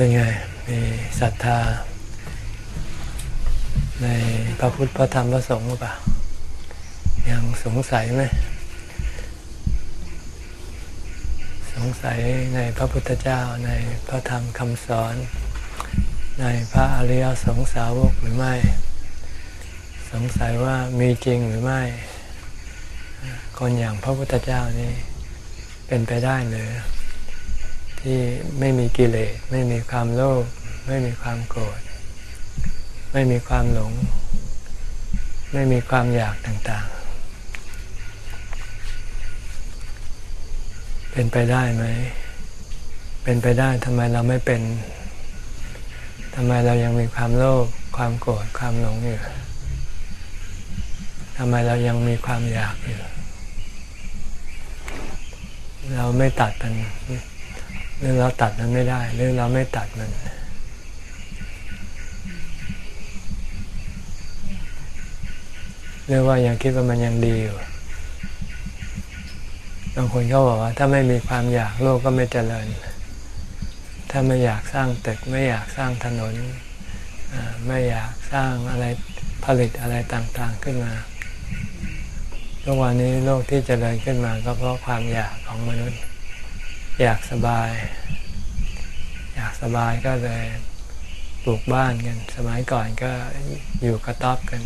เป็นไง มีศรัทธา ในพระพุทธพระธรรมพระสงฆ์หรือเปล่า ยังสงสัยไหม สงสัยในพระพุทธเจ้าในพระธรรมคำสอน ในพระอริยสงสาวกหรือไม่ สงสัยว่ามีจริงหรือไม่ คนอย่างพระพุทธเจ้านี่เป็นไปได้หรือ ที่ไม่มีกิเลสไม่มีความโลภไม่มีความโกรธไม่มีความหลง ไม่มีความอยากต่างๆ เป็นไปได้ไหม เป็นไปได้ทำไมเราไม่เป็นทำไมเรายังมีความโลภความโกรธความหลงอยู่ทำไมเรายังมีความอยากอยู่ เราไม่ตัดมัน หรือเราตัดมันไม่ได้ หรือเราไม่ตัดมันหรือว่ายังคิดว่ามันยังดีอยู่บางคนเขาบอกว่า ถ้าไม่มีความอยากโลกก็ไม่เจริญ ถ้าไม่อยากสร้างตึก ไม่อยากสร้างถนน ไม่อยากสร้างอะไรผลิตอะไรต่างๆขึ้นมาทุกวันนี้โลกที่เจริญขึ้นมาก็เพราะความอยากของมนุษย์ อยากสบาย อยากสบายก็เลยปลูกบ้านกัน สมัยก่อนก็อยู่กระต๊อบกัน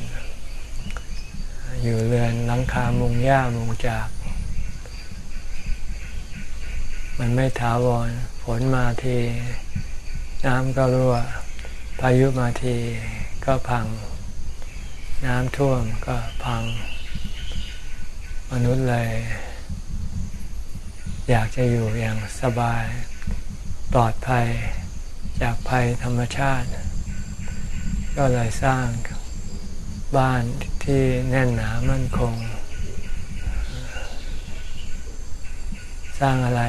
อยู่เรือนหลังคามุงหญ้ามุงจาก มันไม่ถาวรฝนมาทีน้ำก็รั่ว พายุมาทีก็พัง น้ำท่วมก็พัง มนุษย์เลย อยากจะอยู่อย่างสบายปลอดภัยจากภัยธรรมชาติ ก็เลยสร้างบ้านที่แน่นหนามั่นคง สร้างอะไร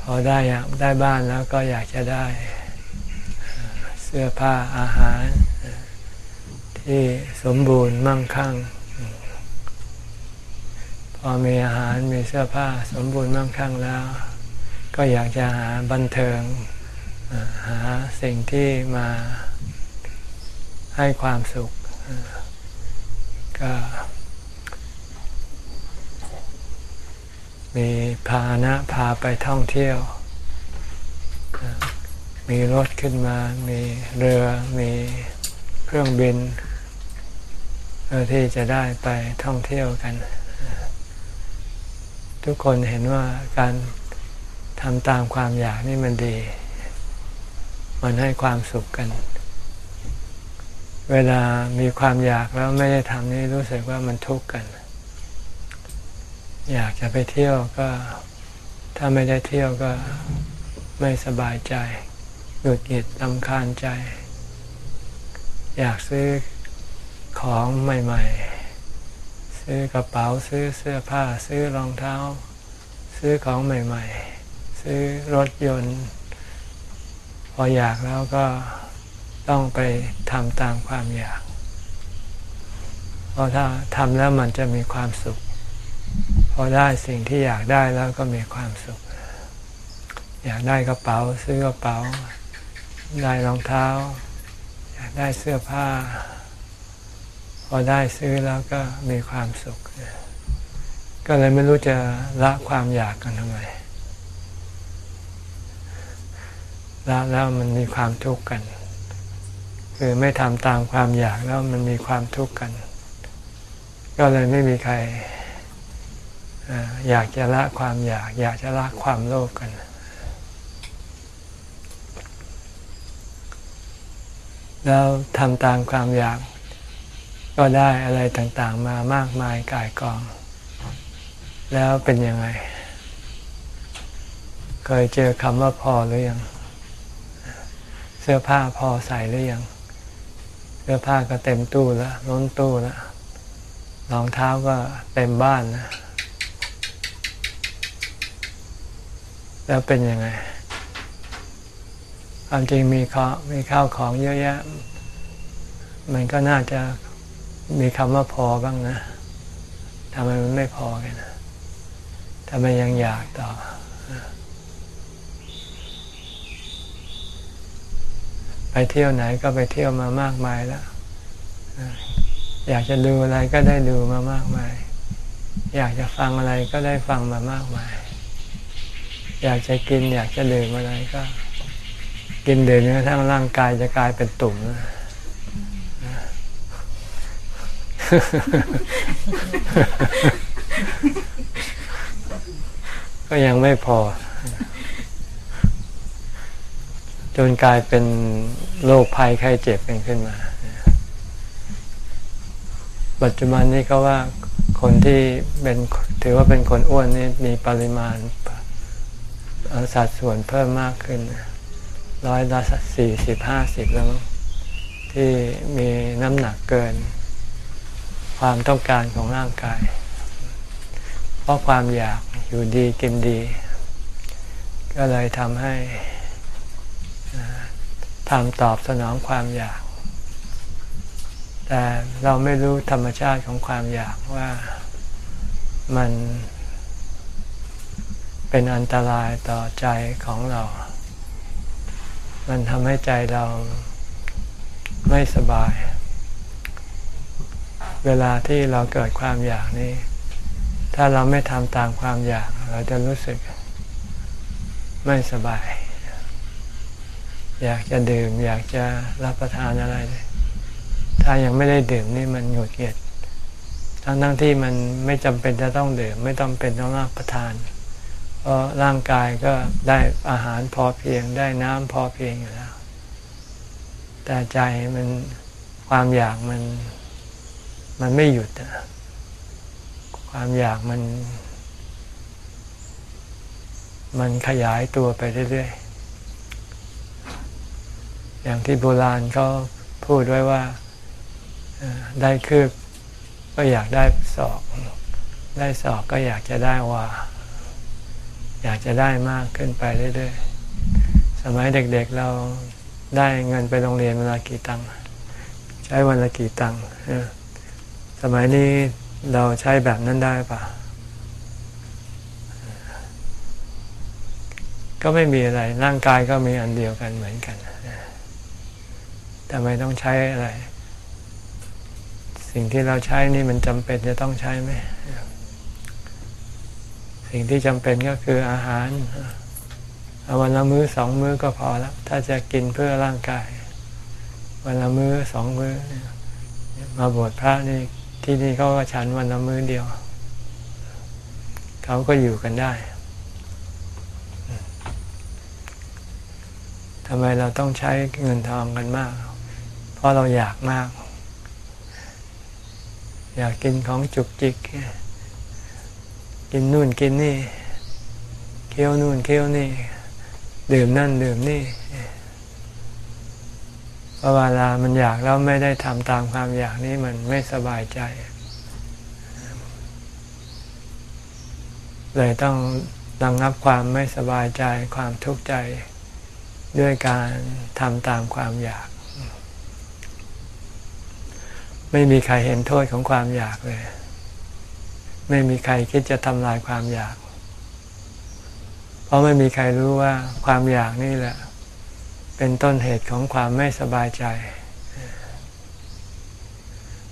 พอได้ได้บ้านแล้วก็อยากจะได้ เสื้อผ้าอาหาร ที่สมบูรณ์มั่งคั่ง พอมีอาหารมีเสื้อผ้าสมบูรณ์มั่งคั่งแล้ว ก็อยากจะหาบันเทิงหาสิ่งที่มาให้ความสุขก็มีพานะพาไปท่องเที่ยว มีรถขึ้นมา มีเรือ มีเครื่องบินเพื่อที่จะได้ไปท่องเที่ยวกัน ทุกคนเห็นว่าการทำตามความอยากนี่มันดี มันให้ความสุขกัน เวลามีความอยากแล้วไม่ได้ทำนี่รู้สึกว่ามันทุกข์กัน อยากจะไปเที่ยวก็ถ้าไม่ได้เที่ยวก็ไม่สบายใจหงุดหงิดลำคาญใจ อยากซื้อของใหม่ ๆ ซื้อกระเป๋าซื้อเสื้อผ้าซื้อรองเท้า ซื้อของใหม่ ๆ ซื้อรถยนต์ พออยากแล้วก็ต้องไปทำตามความอยาก เพราะถ้าทำแล้วมันจะมีความสุข พอได้สิ่งที่อยากได้แล้วก็มีความสุข อยากได้กระเป๋า ซื้อกระเป๋า ได้รองเท้า อยากได้เสื้อผ้า พอได้ซื้อแล้วก็มีความสุข ก็เลยไม่รู้จะละความอยากกันทำไมละแล้วมันมีความทุกข์กัน คือไม่ทำตามความอยากแล้วมันมีความทุกข์กัน ก็เลยไม่มีใครอยากจะละความอยาก อยากจะละความโลภกันแล้วทำตามความอยาก ก็ได้อะไรต่างๆมามากมายกายกอง แล้วเป็นยังไง เคยเจอคำว่าพอหรือยัง เสื้อผ้าพอใส่หรือยัง เสื้อผ้าก็เต็มตู้แล้วล้นตู้แล้วรองเท้าก็เต็มบ้านนะแล้วเป็นยังไง ความจริงมีข้ามีข้าวของเยอะแยะ มันก็น่าจะ มีคำว่าพอบ้างนะทำไมมันไม่พอกันนะทำไมยังอยากต่อ ไปเที่ยวไหนก็ไปเที่ยวมามากมายแล้ว อยากจะดูอะไรก็ได้ดูมามากมาย อยากจะฟังอะไรก็ได้ฟังมามากมาย อยากจะกินอยากจะดื่มอะไรก็ กินดื่มจนกระทั่งร่างกายจะกลายเป็นตุ่มนะ ก็ยังไม่พอ จนกลายเป็นโรคภัยไข้เจ็บเป็นขึ้นมา ปัจจุบันนี้เขาว่าคนที่เป็นถือว่าเป็นคนอ้วนนี่มีปริมาณสัดส่วนเพิ่มมากขึ้นร้อยละสี่สิบห้าสิบแล้วที่มีน้ำหนักเกิน ความต้องการของร่างกาย เพราะความอยากอยู่ดีกินดี ก็เลยทำให้ทำตอบสนองความอยาก แต่เราไม่รู้ธรรมชาติของความอยากว่ามันเป็นอันตรายต่อใจของเรา มันทำให้ใจเราไม่สบาย เวลาที่เราเกิดความอยากนี้ ถ้าเราไม่ทำตามความอยาก เราจะรู้สึกไม่สบาย อยากจะดื่ม อยากจะรับประทานอะไร ถ้ายังไม่ได้ดื่มนี่มันหงุดหงิดทั้งทั้งที่มันไม่จำเป็นจะต้องดื่ม ไม่ต้องเป็นต้องรับประทาน เพราะร่างกายก็ได้อาหารพอเพียง ได้น้ำพอเพียงอยู่แล้ว แต่ใจมันความอยากมัน มันไม่หยุด ความอยากมัน มันขยายตัวไปเรื่อยๆ อย่างที่โบราณเขาพูดไว้ว่าได้คืบก็อยากได้สอก ได้สอกก็อยากจะได้ว่า อยากจะได้มากขึ้นไปเรื่อยๆ สมัยเด็กๆเราได้เงินไปโรงเรียนเวลากี่ตังค์ใช้วันละกี่ตังค์ สมัยนี้เราใช้แบบนั้นได้ปะก็ไม่มีอะไร ร่างกายก็มีอันเดียวกันเหมือนกันทำไมต้องใช้อะไร สิ่งที่เราใช้นี่มันจำเป็นจะต้องใช้ไหม สิ่งที่จำเป็นก็คืออาหารเอาวันละมื้อสองมื้อก็พอแล้ว ถ้าจะกินเพื่อร่างกาย วันละมื้อสองมื้อมาบวชพระนี่ ที่นี่เขาก็ฉันวันละมื้อเดียว เขาก็อยู่กันได้ทำไมเราต้องใช้เงินทองกันมาก เพราะเราอยากมาก อยากกินของจุกจิก กินนู่นกินนี่ เคี้ยวนู่นเคี้ยวนี่ ดื่มนั่นดื่มนี่ พอเวลามันอยากแล้วไม่ได้ทำตามความอยากนี้มันไม่สบายใจ เลยต้องดังนับความไม่สบายใจความทุกข์ใจด้วยการทำตามความอยาก ไม่มีใครเห็นโทษของความอยากเลย ไม่มีใครคิดจะทำลายความอยาก เพราะไม่มีใครรู้ว่าความอยากนี่แหละ เป็นต้นเหตุของความไม่สบายใจ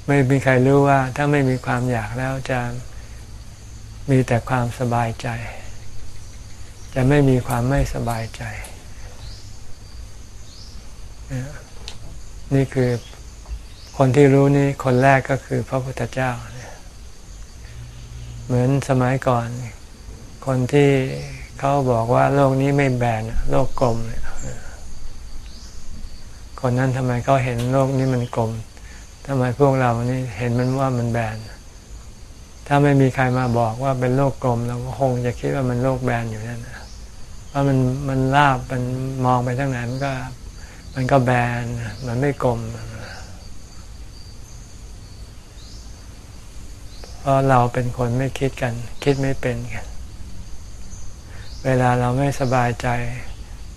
ไม่มีใครรู้ว่า ถ้าไม่มีความอยากแล้วจะมีแต่ความสบายใจ จะไม่มีความไม่สบายใจ นี่คือคนที่รู้นี่คนแรกก็คือพระพุทธเจ้า เหมือนสมัยก่อน คนที่เขาบอกว่าโลกนี้ไม่แบนโลกกลมเนี่ย คนนั้นทำไมเขาเห็นโลกนี้มันกลมทำไมพวกเรานี่เห็นมันว่ามันแบน ถ้าไม่มีใครมาบอกว่าเป็นโลกกลมเราก็คงจะคิดว่ามันโลกแบนอยู่นั่นนะว่ามันมันลาบมันมองไปทางไหนมันก็ มันก็แบนมันไม่กลมเพราะเราเป็นคนไม่คิดกัน คิดไม่เป็นกัน เวลาเราไม่สบายใจ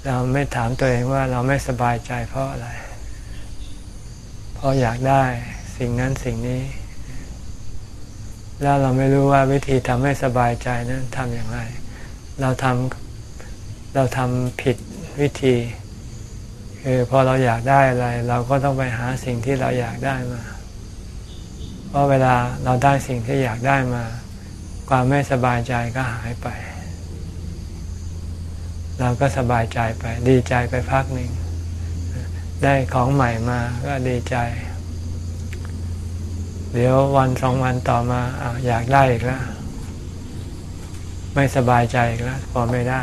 เราไม่ถามตัวเองว่าเราไม่สบายใจเพราะอะไร เพราะอยากได้สิ่งนั้นสิ่งนี้ แล้วเราไม่รู้ว่าวิธีทำให้สบายใจนั้นทำอย่างไร เราทำเราทำผิดวิธีคคือพอเราอยากได้อะไร เราก็ต้องไปหาสิ่งที่เราอยากได้มา เพราะเวลาเราได้สิ่งที่อยากได้มา ความไม่สบายใจก็หายไป เราก็สบายใจไป ดีใจไปพักหนึ่ง ได้ของใหม่มาก็ดีใจ เดี๋ยววันสองวันต่อมาอาอยากได้อีกแล้วไม่สบายใจอีกแล้วพอไม่ได้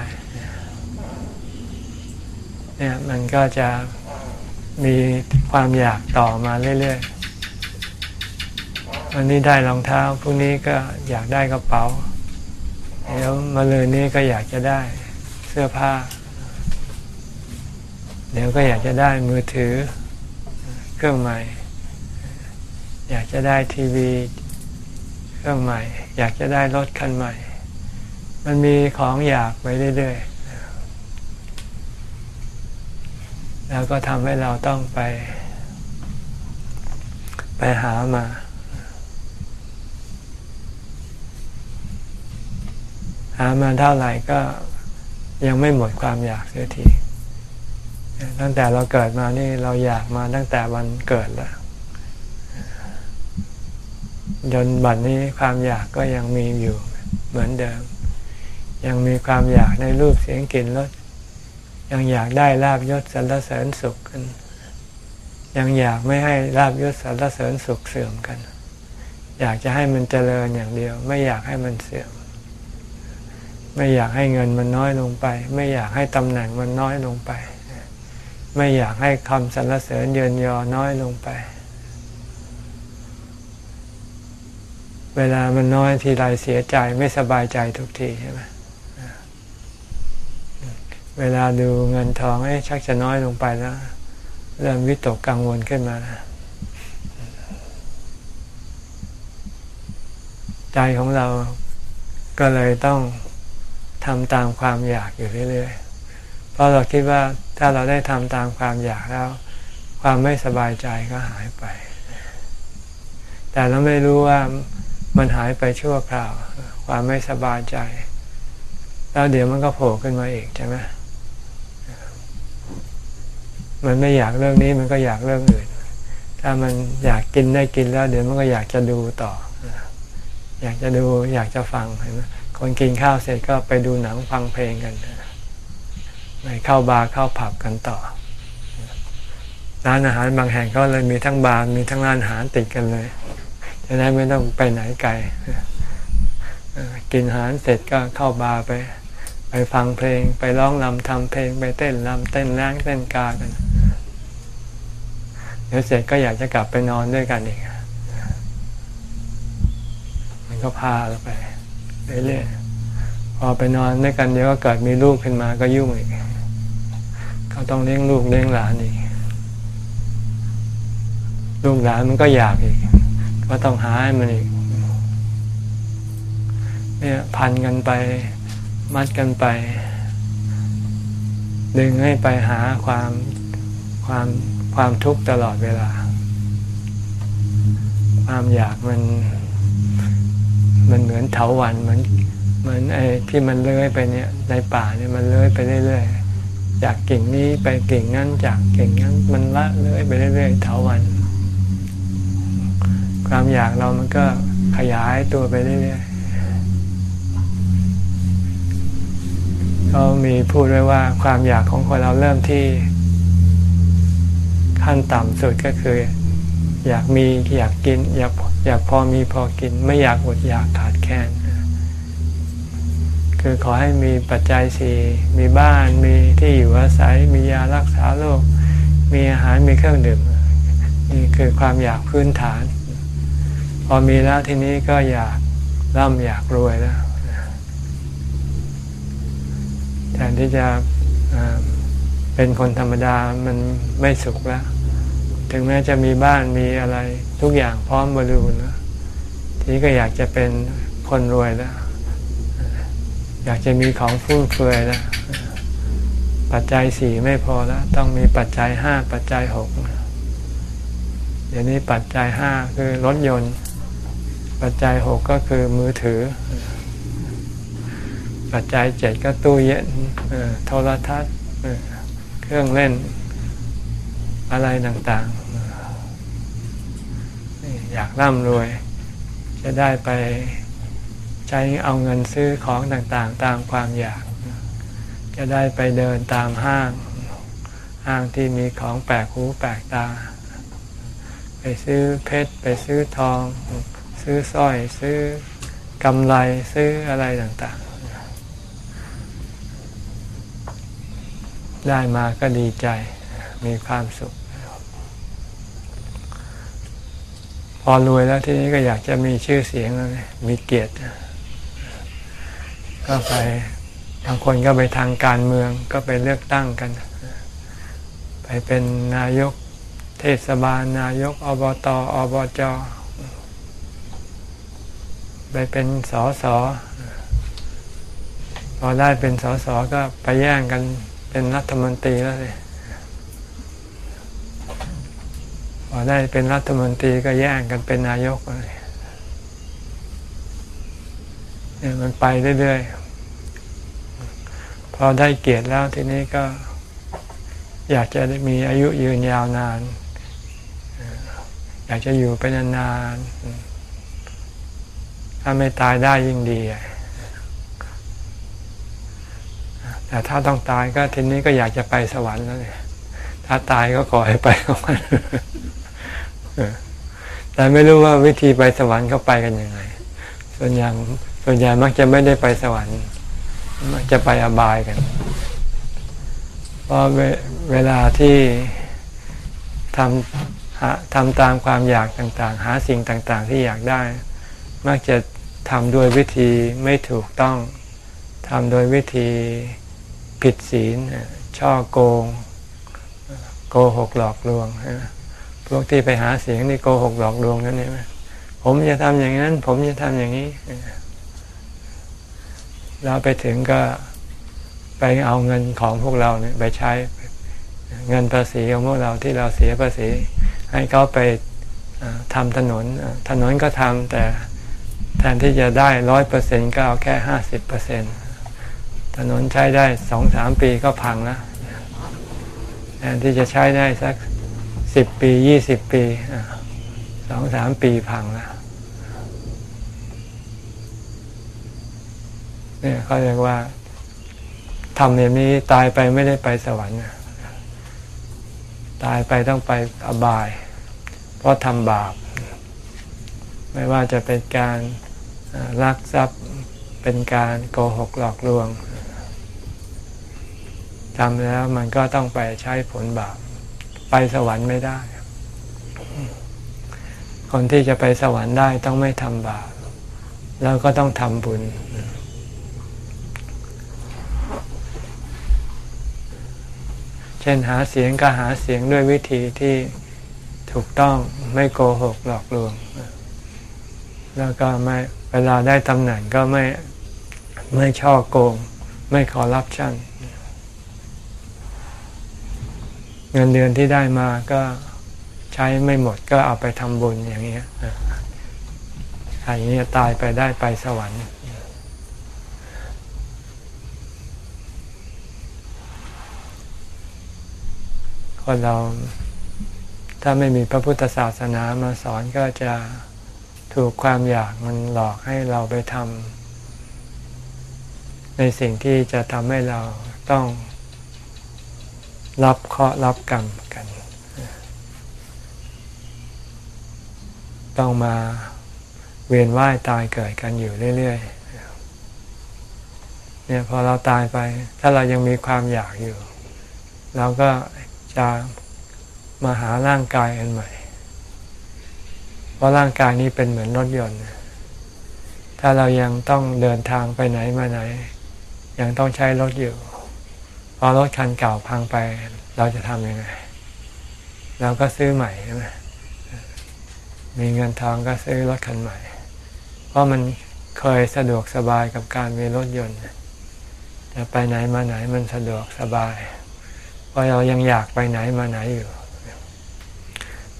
เนี่ยมันก็จะมีความอยากต่อมาเรื่อยๆ วันนี้ได้รองเท้าพรุ่งนี้ก็อยากได้กระเป๋า เดี๋ยวมาเลยนี้ก็อยากจะได้ สื้อผ้า เดี๋ยวก็อยากจะได้มือถือเครื่องใหม่ อยากจะได้ทีวีเครื่องใหม่ อยากจะได้รถคันใหม่ มันมีของอยากไปเรื่อยๆ แล้วก็ทำให้เราต้องไป ไปหามาหามาเท่าไหร่ก็ ยังไม่หมดความอยากเสียทีตั้งแต่เราเกิดมานี่เราอยากมาตั้งแต่วันเกิดแล้วจนบัดนนี้ความอยากก็ยังมีอยู่เหมือนเดิม ยังมีความอยากในรูปเสียงกลิ่นรสยังอยากได้ลาบยศสรรเสริญสุขกัน ยังอยากไม่ให้ลาบยศสรรเสริญสุขเสื่อมกัน อยากจะให้มันเจริญอย่างเดียว ไม่อยากให้มันเสื่อม ไม่อยากให้เงินมันน้อยลงไป ไม่อยากให้ตำแหน่งมันน้อยลงไป ไม่อยากให้คำสรรเสริญเยินยอน้อยลงไป เวลามันน้อยทีไรเสียใจไม่สบายใจทุกทีใช่ไหมเวลาดูเงินทองให้ชักจะน้อยลงไปแล้วเริ่มวิตกกังวลขึ้นมาใจของเราก็เลยต้อง ทำตามความอยากอยู่เรื่อยๆ เพราะเราคิดว่าถ้าเราได้ทำตามความอยากแล้ว ความไม่สบายใจก็หายไป แต่เราไม่รู้ว่ามันหายไปชั่วคราว ความไม่สบายใจ แล้วเดี๋ยวมันก็โผล่ขึ้นมาอีกใช่ไหมมันไม่อยากเรื่องนี้มันก็อยากเรื่องอื่น ถ้ามันอยากกินได้กินแล้ว เดี๋ยวมันก็อยากจะดูต่อ อยากจะดูอยากจะฟังเห็นไหม คนกินข้าวเสร็จก็ไปดูหนังฟังเพลงกันไปเข้าบาร์เข้าผับกันต่อ ร้านอาหารบางแห่งก็เลยมีทั้งบาร์มีทั้งร้านอาหารติดกันเลยจะได้ไม่ต้องไปไหนไกลกินอาหารเสร็จก็เข้าบาร์ไป ไปฟังเพลง ไปร้องรำทำเพลง ไปเต้นรำเต้นแรงเต้นกากันเดี๋ยวเสร็จก็อยากจะกลับไปนอนด้วยกันอีกมันก็พาเราไป ปเรื่อยพอไปนอนด้วยกันเดี๋ยวก็เกิดมีลูกขึ้นมาก็ยุ่งอีกเขาต้องเลี้ยงลูกเลี้ยงหลานอีก ลูกหลานมันก็อยากอีก ก็ต้องหาให้มันอีก เนี่ยพันกันไป มัดกันไป ดึงให้ไปหาความความความทุกข์ตลอดเวลา ความอยากมัน มันเหมือนเถาวันเหมือนเหมือนไอ้ที่มันเลื้อยไปเนี่ยในป่าเนี่ยมันเลื้อยไปเรื่อยๆจากกิ่งนี้ไปกิ่งนั้นจากกิ่งนั้นมันละเลื้อยไปเรื่อยๆเถาวัน ความอยากเรามันก็ขยายตัวไปเรื่อยๆเขามีพูดไว้ว่าความอยากของคนเราเริ่มที่ขั้นต่ำสุดก็คือ อยากมีอยากกินอยาก อยากพอมีพอกิน ไม่อยากอดอยากขาดแคลนคือขอให้มีปัจจัยสี่มีบ้านมีที่อยู่อาศัยมียารักษาโรคมีอาหารมีเครื่องดื่มนี่คือความอยากพื้นฐาน พอมีแล้วทีนี้ก็อยากร่ำอยากรวยแล้วแทนที่จะเป็นคนธรรมดามันไม่สุขแล้ว ถึงแม้จะมีบ้านมีอะไรทุกอย่างพร้อมบริบูรณ์ทีนี้ก็อยากจะเป็นคนรวยแล้ว อยากจะมีของฟุ่มเฟือยแล้ว ปัจจัยสี่ไม่พอแล้ว ต้องมีปัจจัยห้าปัจจัยหกเดี๋ยวนี้ปัจจัยห้าคือรถยนต์ ปัจจัยหกก็คือมือถือ ปัจจัยเจ็ดก็ตู้เย็นโทรทัศน์เครื่องเล่น อะไรต่างๆ อยากร่ำรวย จะได้ไปใช้เอาเงินซื้อของต่างๆ ตามความอยาก จะได้ไปเดินตามห้าง ห้างที่มีของแปลกหูแปลกตา ไปซื้อเพชร ไปซื้อทอง ซื้อสร้อย ซื้อกำไร ซื้ออะไรต่างๆ ได้มาก็ดีใจ มีความสุข พอรวยแล้วทีนี้ก็อยากจะมีชื่อเสียงมีเกียรติก็ไปบางคนก็ไปทางการเมืองก็ไปเลือกตั้งกัน ไปเป็นนายกเทศบาลนายกอบตอบจไปเป็นสอสอพอได้เป็นสอสอก็ไปแย่งกันเป็นรัฐมนตรีแล้วเลยพ อได้เป็นรัฐมนตรีก็แย่งกันเป็นนายกเลยเนี่ยมันไปเรื่อยๆ พอได้เกียรติแล้วทีนี้ก็ อยากจะมีอายุยืนยาวนาน อยากจะอยู่ไปนานๆ ถ้าไม่ตายได้ยิ่งดีแต่ถ้าต้องตายก็ทีนี้ก็อยากจะไปสวรรค์แล้วเนี่ยถ้าตายก็ขอให้ไปของมัน แต่ไม่รู้ว่าวิธีไปสวรรค์เขาไปกันยังไง ส่วนใหญ่ส่วนใหญ่มักจะไม่ได้ไปสวรรค์ มักจะไปอบายกัน เพราะเวลาที่ทำทำตามความอยากต่างๆ หาสิ่งต่างๆ ที่อยากได้ มักจะทำโดยวิธีไม่ถูกต้องทำโดยวิธีผิดศีลช่อโกง โกหกหลอกลวง พวกที่ไปหาเสียงนี่โกหกหลอกลวงนั่นเองผมจะทำอย่างนั้น ผมจะทำอย่างนี้เราไปถึงก็ไปเอาเงินของพวกเราเนี่ยไปใช้เงินภาษีของพวกเราที่เราเสียภาษี ให้เขาไปทำถนนถนนก็ทำแต่แทนที่จะได้ร้อยเปอร์เซ็นก็เอาแค่ห้าสิบเปอร์เซ็นถนนใช้ได้สองสามปีก็พังแล้วแทนที่จะใช้ได้สัก สิบปียี่สิบปีสองสามปีพังแล้วเนี่ยเขาเรียกว่าทำอย่างนี้ตายไปไม่ได้ไปสวรรค์ตายไปต้องไปอบาย เพราะทำบาป ไม่ว่าจะเป็นการลักทรัพย์เป็นการโกหกหลอกลวงทำแล้วมันก็ต้องไปใช้ผลบาป ไปสวรรค์ไม่ได้ คนที่จะไปสวรรค์ได้ต้องไม่ทำบาปแล้วก็ต้องทำบุญ เช่นหาเสียงก็หาเสียงด้วยวิธีที่ถูกต้องไม่โกหกหลอกลวง แล้วก็ไม่เวลาได้ตำแหน่งก็ไม่ไม่ช่อโกง ไม่คอร์รัปชัน เงินเดือนที่ได้มาก็ใช้ไม่หมดก็เอาไปทำบุญอย่างนี้อย่างนี้ตายไปได้ไปสวรรค์คนเราถ้าไม่มีพระพุทธศาสนามาสอนก็จะถูกความอยากมันหลอกให้เราไปทำในสิ่งที่จะทำให้เราต้อง รับเคราะห์รับกรรมกัน ต้องมาเวียนว่ายตายเกิดกันอยู่เรื่อยๆเนี่ยพอเราตายไป ถ้าเรายังมีความอยากอยู่ เราก็จะมาหาร่างกายอันใหม่ เพราะร่างกายนี้เป็นเหมือนรถยนต์ ถ้าเรายังต้องเดินทางไปไหนมาไหน ยังต้องใช้รถอยู่ พอรถคันเก่าพังไป เราจะทำยังไง เราก็ซื้อใหม่ใช่ไหมมีเงินทองก็ซื้อรถคันใหม่ เพราะมันเคยสะดวกสบายกับการมีรถยนต์จะไปไหนมาไหนมันสะดวกสบายราะเรายังอยากไปไหนมาไหนอยู่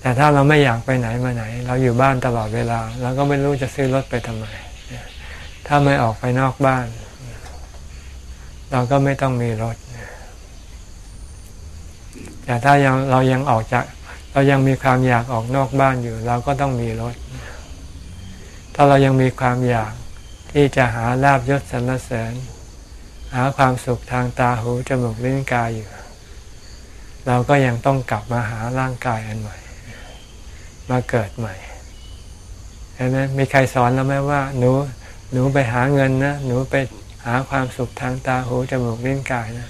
แต่ถ้าเราไม่อยากไปไหนมาไหน เราอยู่บ้านตลอดเวลาเราก็ไม่รู้จะซื้อรถไปทำไม ถ้าไม่ออกไปนอกบ้าน เราก็ไม่ต้องมีรถ แต่ถ้ายังเรายังออกจาก เรายังมีความอยากออกนอกบ้านอยู่ เราก็ต้องมีรถ ถ้าเรายังมีความอยากที่จะหาลาบยศสรรเสริญ หาความสุขทางตาหูจมูกลิ้นกายอยู่ เราก็ยังต้องกลับมาหาร่างกายอันใหม่ มาเกิดใหม่เห็นไหมมีใครสอนเราไหมว่า หนูหนูไปหาเงินนะ หนูไปหาความสุขทางตาหูจมูกลิ้นกายนะ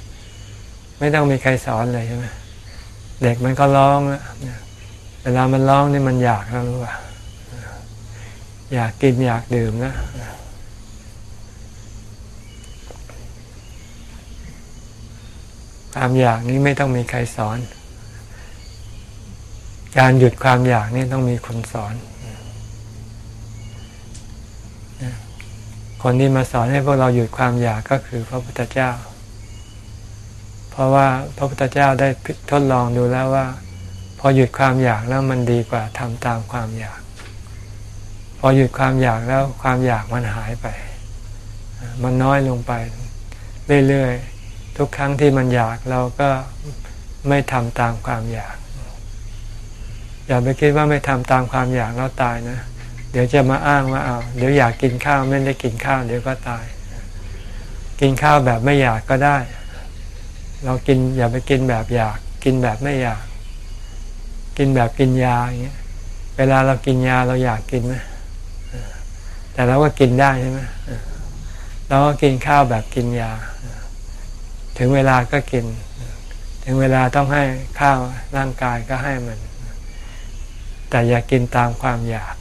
ไม่ต้องมีใครสอนเลยใช่ไหม เด็กมันก็ร้องนะเวลามันร้องนี่มันอยากแล้วรู้ป่ะอยากกินอยากดื่มนะ ความอยากนี้ไม่ต้องมีใครสอน การหยุดความอยากนี่ต้องมีคนสอน คนที่มาสอนให้พวกเราหยุดความอยากก็คือพระพุทธเจ้า เพราะว่าพระพุทธเจ้าได้ทดลองดูแล้วว่า พอหยุดความอยากแล้วมันดีกว่าทำตามความอยาก พอหยุดความอยากแล้วความอยากมันหายไป มันน้อยลงไปเรื่อยๆทุกครั้งที่มันอยากเราก็ไม่ทำตามความอยาก อย่าไปคิดว่าไม่ทำตามความอยากแล้วตายนะ เดี๋ยวจะมาอ้างว่าเอาเดี๋ยวอยากกินข้าวไม่ได้กินข้าวเดี๋ยวก็ตาย กินข้าวแบบไม่อยากก็ได้ เรากินอย่าไปกินแบบอยาก กินแบบไม่อยาก กินแบบกินยาอย่างเงี้ยเวลาเรากินยาเราอยากกินไหมแต่เราก็กินได้ใช่ไหมเราก็กินข้าวแบบกินยา ถึงเวลาก็กิน ถึงเวลาต้องให้ข้าวร่างกายก็ให้มัน แต่อย่ากินตามความอยาก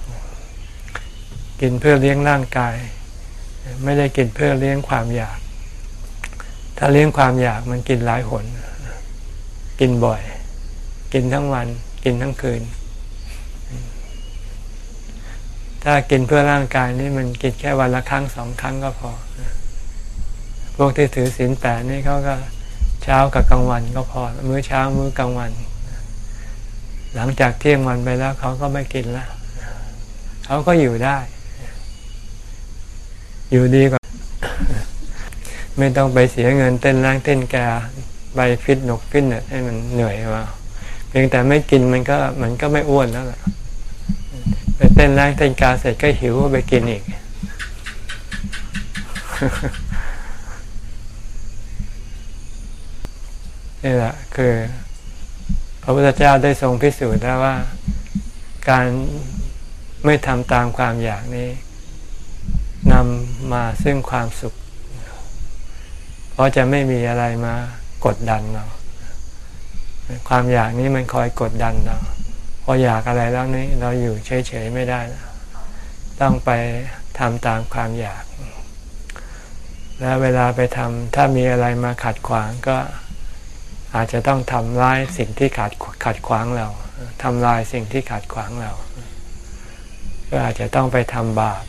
กินเพื่อเลี้ยงร่างกาย ไม่ได้กินเพื่อเลี้ยงความอยาก ถ้าเลี้ยงความอยากมันกินหลายหน กินบ่อย กินทั้งวัน กินทั้งคืน ถ้ากินเพื่อร่างกายนี่มันกินแค่วันละครั้งสองครั้งก็พอ พวกที่ถือศีลแปดนี่เขาก็เช้ากับกลางวันก็พอ มื้อเช้ามื้อกลางวัน หลังจากเที่ยงวันไปแล้วเขาก็ไม่กินแล้ว เขาก็อยู่ได้ อยู่ดีกว่า ไม่ต้องไปเสียเงินเต้นร่างเต้นแกไปฟิตหนกฟิตเนี่ยให้มันเหนื่อยว่าเพียงแต่ไม่กินมันก็มันก็ไม่อ้วนแล้วล่ะไปเต้นร่างเต้นกาเสร็จก็หิวไปกินอีก นี่แหละคือ พระพุทธเจ้าได้ทรงพิสูจน์แล้วว่า การไม่ทำตามความอยากนี้นำมาซึ่งความสุข เพราะจะไม่มีอะไรมากดดันเรา ความอยากนี้มันคอยกดดันเราพออยากอะไรแล้วนี้เราอยู่เฉยๆไม่ได้นะต้องไปทำตามความอยาก แล้วเวลาไปทำถ้ามีอะไรมาขัดขวางก็อาจจะต้องทำลายสิ่งที่ขัดขัดขวางเราทำลายสิ่งที่ขัดขวางเรา ก็อาจจะต้องไปทำบาป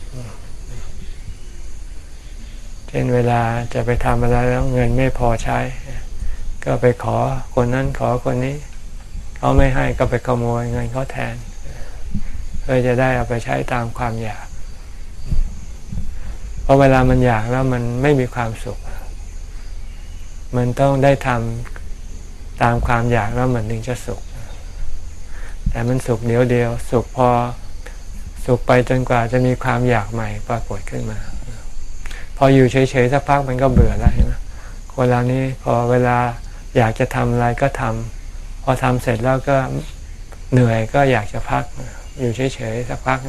เช่นเวลาจะไปทำอะไรแล้วเงินไม่พอใช้ ก็ไปขอคนนั้นขอคนนี้ เขาไม่ให้ก็ไปขโมยเงินเขาแทน เพื่อจะได้เอาไปใช้ตามความอยากเพราะเวลามันอยากแล้วมันไม่มีความสุข มันต้องได้ทำตามความอยากแล้วมันถึงจะสุข แต่มันสุขเดียวเดียว สุขพอ สุขไปจนกว่าจะมีความอยากใหม่ปรากฏขึ้นมา พออยู่เฉยๆสักพักมันก็เบื่อแล้วใช่ไหมคนเรานี้พอเวลาอยากจะทำอะไรก็ทำพอทำเสร็จแล้วก็เหนื่อยก็อยากจะพัก อยู่เฉยๆสักพัก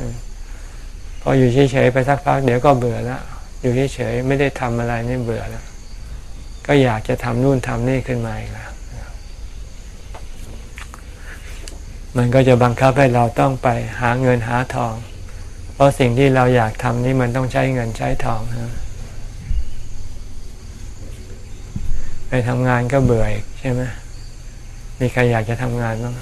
พออยู่เฉยๆไปสักพักเดี๋ยวก็เบื่อแล้วอยู่เฉยๆไม่ได้ทำอะไรนี่เบื่อแล้วก็อยากจะทำนู่นทำนี่ขึ้นมาอีกแล้วมันก็จะบังคับให้เราต้องไปหาเงินหาทอง เพราะสิ่งที่เราอยากทำนี่มันต้องใช้เงินใช้ทองนะ ไปทำงานก็เบื่ออีกใช่ไหมมีใครอยากจะทำงานบ้าง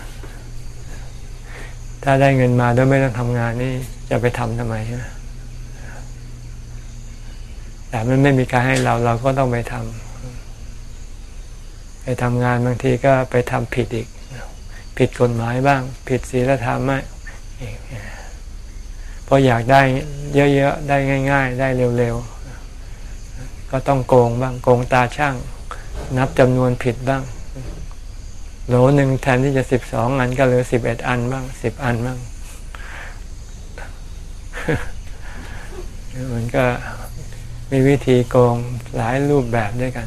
ถ้าได้เงินมาโดยไม่ต้องทำงานนี่จะไปทำทำไมใช่ไหมแต่มันไม่มีการให้เราเราก็ต้องไปทำไปทำงานบางทีก็ไปทำผิดอีก ผิดกฎหมายบ้าง ผิดศีลธรรมไม่พออยากได้เยอะๆ ได้ง่าย ๆ ได้เร็วๆ ก็ต้องโกงบ้าง โกงตาช่าง นับจำนวนผิดบ้าง โหลหนึ่งแทนที่จะสิบสองอันก็เหลือสิบเอ็ดอันบ้างสิบอันบ้างมันก็มีวิธีโกงหลายรูปแบบด้วยกัน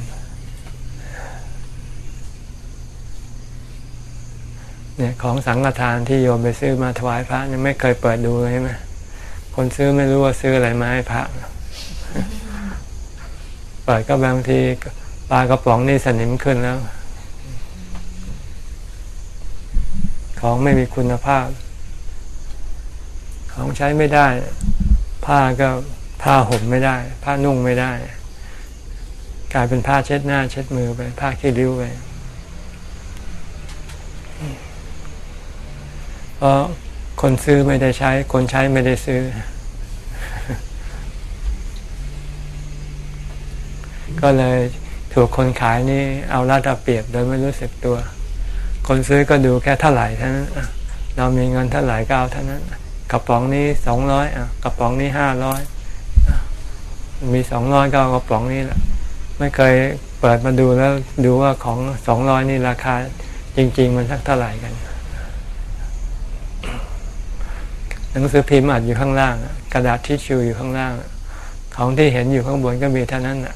เนี่ยของสังฆทานที่โยมไปซื้อมาถวายพระยังไม่เคยเปิดดูเลยใช่ไหมคนซื้อไม่รู้ว่าซื้ออะไรมาให้พระ เปิดก็บางที ปลากระป๋องนี่สนิมขึ้นแล้ว ของไม่มีคุณภาพ ของใช้ไม่ได้ ผ้าก็ผ้าห่มไม่ได้ ผ้านุ่งไม่ได้ กลายเป็นผ้าเช็ดหน้า เช็ดมือไป ผ้าขี้ริ้วไปเพราะคนซื้อไม่ได้ใช้ คนใช้ไม่ได้ซื้อ ก็เลย ถูกคนขายนี่เอารัดเอาเปรียบโดยไม่รู้สึกตัว คนซื้อก็ดูแค่เท่าไหร่เท่านั้นเรามีเงินเท่าไหร่ก็เอาเท่านั้น กระป๋องนี้สองร้อยกระป๋องนี้ห้าร้อยมีสองร้อยก็เอากระป๋องนี้แหละไม่เคยเปิดมาดูแล้วดูว่าของสองร้อยนี่ราคาจริง ๆ มันสักเท่าไหร่กัน หนังสือพิมพ์อัดอยู่ข้างล่าง กระดาษทิชชู่อยู่ข้างล่าง ของที่เห็นอยู่ข้างบนก็มีเท่านั้นอะ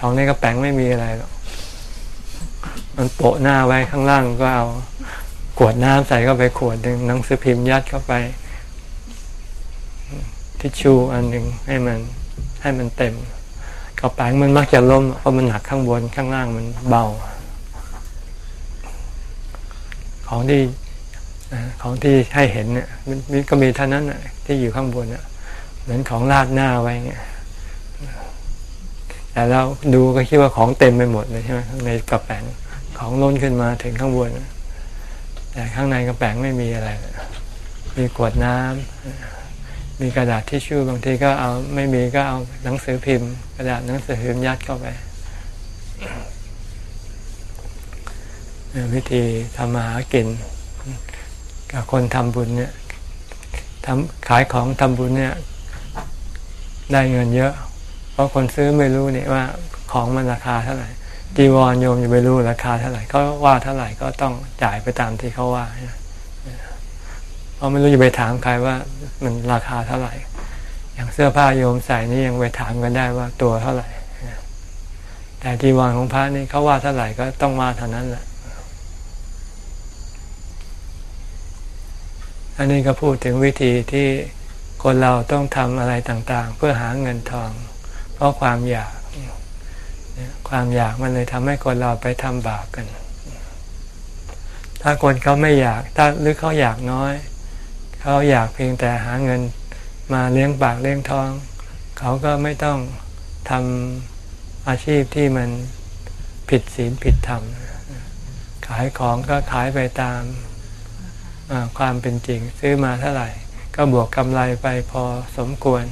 ของในกระแป้งไม่มีอะไรหรอกมันโปะหน้าไว้ข้างล่างก็เอาขวดน้ำใส่เข้าไปขวดหนึ่งหนังสือพิมพ์ยัดเข้าไป ทิชชู่อันหนึ่งให้มันให้มันเต็มกระแป้งมันมักจะล้มเพราะมันหนักข้างบนข้างล่างมันเบา ของที่ของที่ให้เห็นเนี่ยมันก็มีเท่านั้นที่อยู่ข้างบนเหมือนของลาดหน้าไว้เงี้ย แต่เราดูก็คิดว่าของเต็มไปหมดเลยใช่ไหมในกระแป้งของล้นขึ้นมาถึงข้างบนแต่ข้างในกระแป้งไม่มีอะไร มีขวดน้ำมีกระดาษที่ชู่บางทีก็เอาไม่มีก็เอาหนังสือพิมพ์ กระดาษหนังสือพิมพ์ยัดเข้าไปวิธีทำมาหากินกับคนทำบุญเนี่ยทำขายของทำบุญเนี่ย ได้เงินเยอะ เพราะคนซื้อไม่รู้เนี่ยว่าของมันราคาเท่าไหร่จีวรโยมจะไปรู้ราคาเท่าไหร่เขาว่าเท่าไหร่ก็ต้องจ่ายไปตามที่เขาว่าเพราะไม่รู้จะไปถามใครว่ามันราคาเท่าไหร่ อย่างเสื้อผ้าโยมใส่นี่ยังไปถามกันได้ว่าตัวเท่าไหร่แต่จีวรของพระนี่เขาว่าเท่าไหร่ก็ต้องว่าเท่านั้นแหละอันนี้ก็พูดถึงวิธีที่คนเราต้องทำอะไรต่างๆ เพื่อหาเงินทอง เพราะความอยาก ความอยากมันเลยทำให้คนเราไปทำบาปกัน ถ้าคนเขาไม่อยาก ถ้าหรือเขาอยากน้อย เขาอยากเพียงแต่หาเงินมาเลี้ยงปากเลี้ยงท้อง เขาก็ไม่ต้องทำอาชีพที่มันผิดศีลผิดธรรม ขายของก็ขายไปตามความเป็นจริง ซื้อมาเท่าไหร่ ก็บวกกำไรไปพอสมควร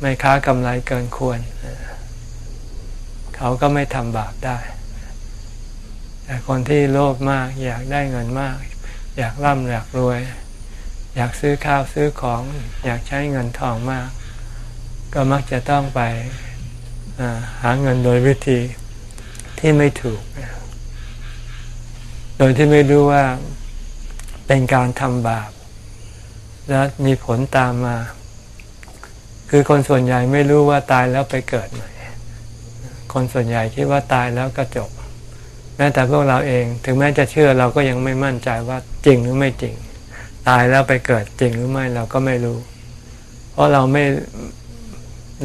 ไม่ค้ากำไรเกินควร เขาก็ไม่ทำบาปได้ แต่คนที่โลภมากอยากได้เงินมาก อยากร่ำอยากรวย อยากซื้อข้าวซื้อของ อยากใช้เงินทองมาก ก็มักจะต้องไปหาเงินโดยวิธีที่ไม่ถูก โดยที่ไม่รู้ว่าเป็นการทำบาป และมีผลตามมา คือคนส่วนใหญ่ไม่รู้ว่าตายแล้วไปเกิดใหม่คนส่วนใหญ่คิดว่าตายแล้วก็จบแม้แต่พวกเราเอง ถึงแม้จะเชื่อเราก็ยังไม่มั่นใจว่าจริงหรือไม่จริง ตายแล้วไปเกิดจริงหรือไม่เราก็ไม่รู้ เพราะเราไม่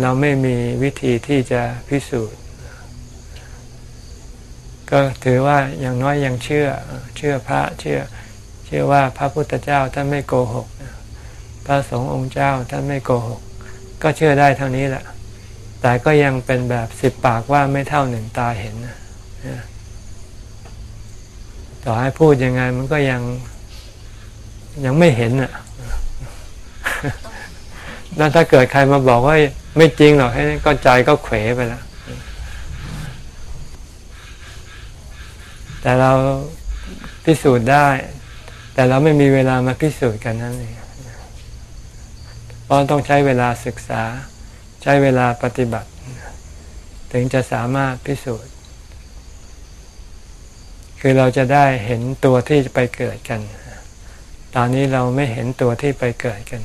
เราไม่มีวิธีที่จะพิสูจน์ ก็ถือว่าอย่างน้อยยังเชื่อเชื่อพระเชื่อ เชื่อว่าพระพุทธเจ้าท่านไม่โกหกพระสงฆ์องค์เจ้าท่านไม่โกหก ก็เชื่อได้เท่านี้แหละ แต่ก็ยังเป็นแบบสิบปากว่าไม่เท่าหนึ่งตาเห็นต่อให้พูดยังไงมันก็ยังยังไม่เห็นอะแล้วถ้าเกิดใครมาบอกว่าไม่จริงหรอกให้ก็ใจก็เขวไปแล้ว แต่เราพิสูจน์ได้ แต่เราไม่มีเวลามาพิสูจน์กันนั่นเอง เพราะต้องใช้เวลาศึกษา ใช้เวลาปฏิบัติ ถึงจะสามารถพิสูจน์ คือเราจะได้เห็นตัวที่ไปเกิดกัน ตอนนี้เราไม่เห็นตัวที่ไปเกิดกัน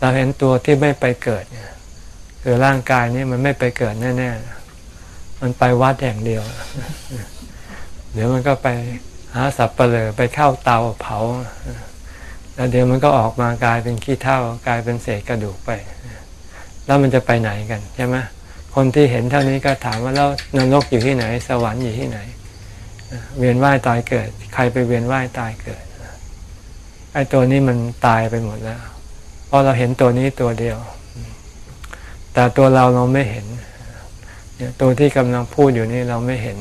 เราเห็นตัวที่ไม่ไปเกิดเนี่ยคือร่างกายนี้มันไม่ไปเกิดแน่ๆ มันไปวัดอย่างเดียว เดี๋ยวมันก็ไปหาสับเปลือไปเข้าเตาเผา แล้วเดี๋ยวมันก็ออกมากลายเป็นขี้เถ้ากลายเป็นเศษกระดูกไป แล้วมันจะไปไหนกันใช่ไหมคนที่เห็นเท่านี้ก็ถามว่าแล้วนรกอยู่ที่ไหน สวรรค์อยู่ที่ไหน เวียนว่ายตายเกิด ใครไปเวียนว่ายตายเกิดไอ้ตัวนี้มันตายไปหมดแล้วเพราะเราเห็นตัวนี้ตัวเดียว แต่ตัวเราเราไม่เห็นตัวที่กำลังพูดอยู่นี่เราไม่เห็น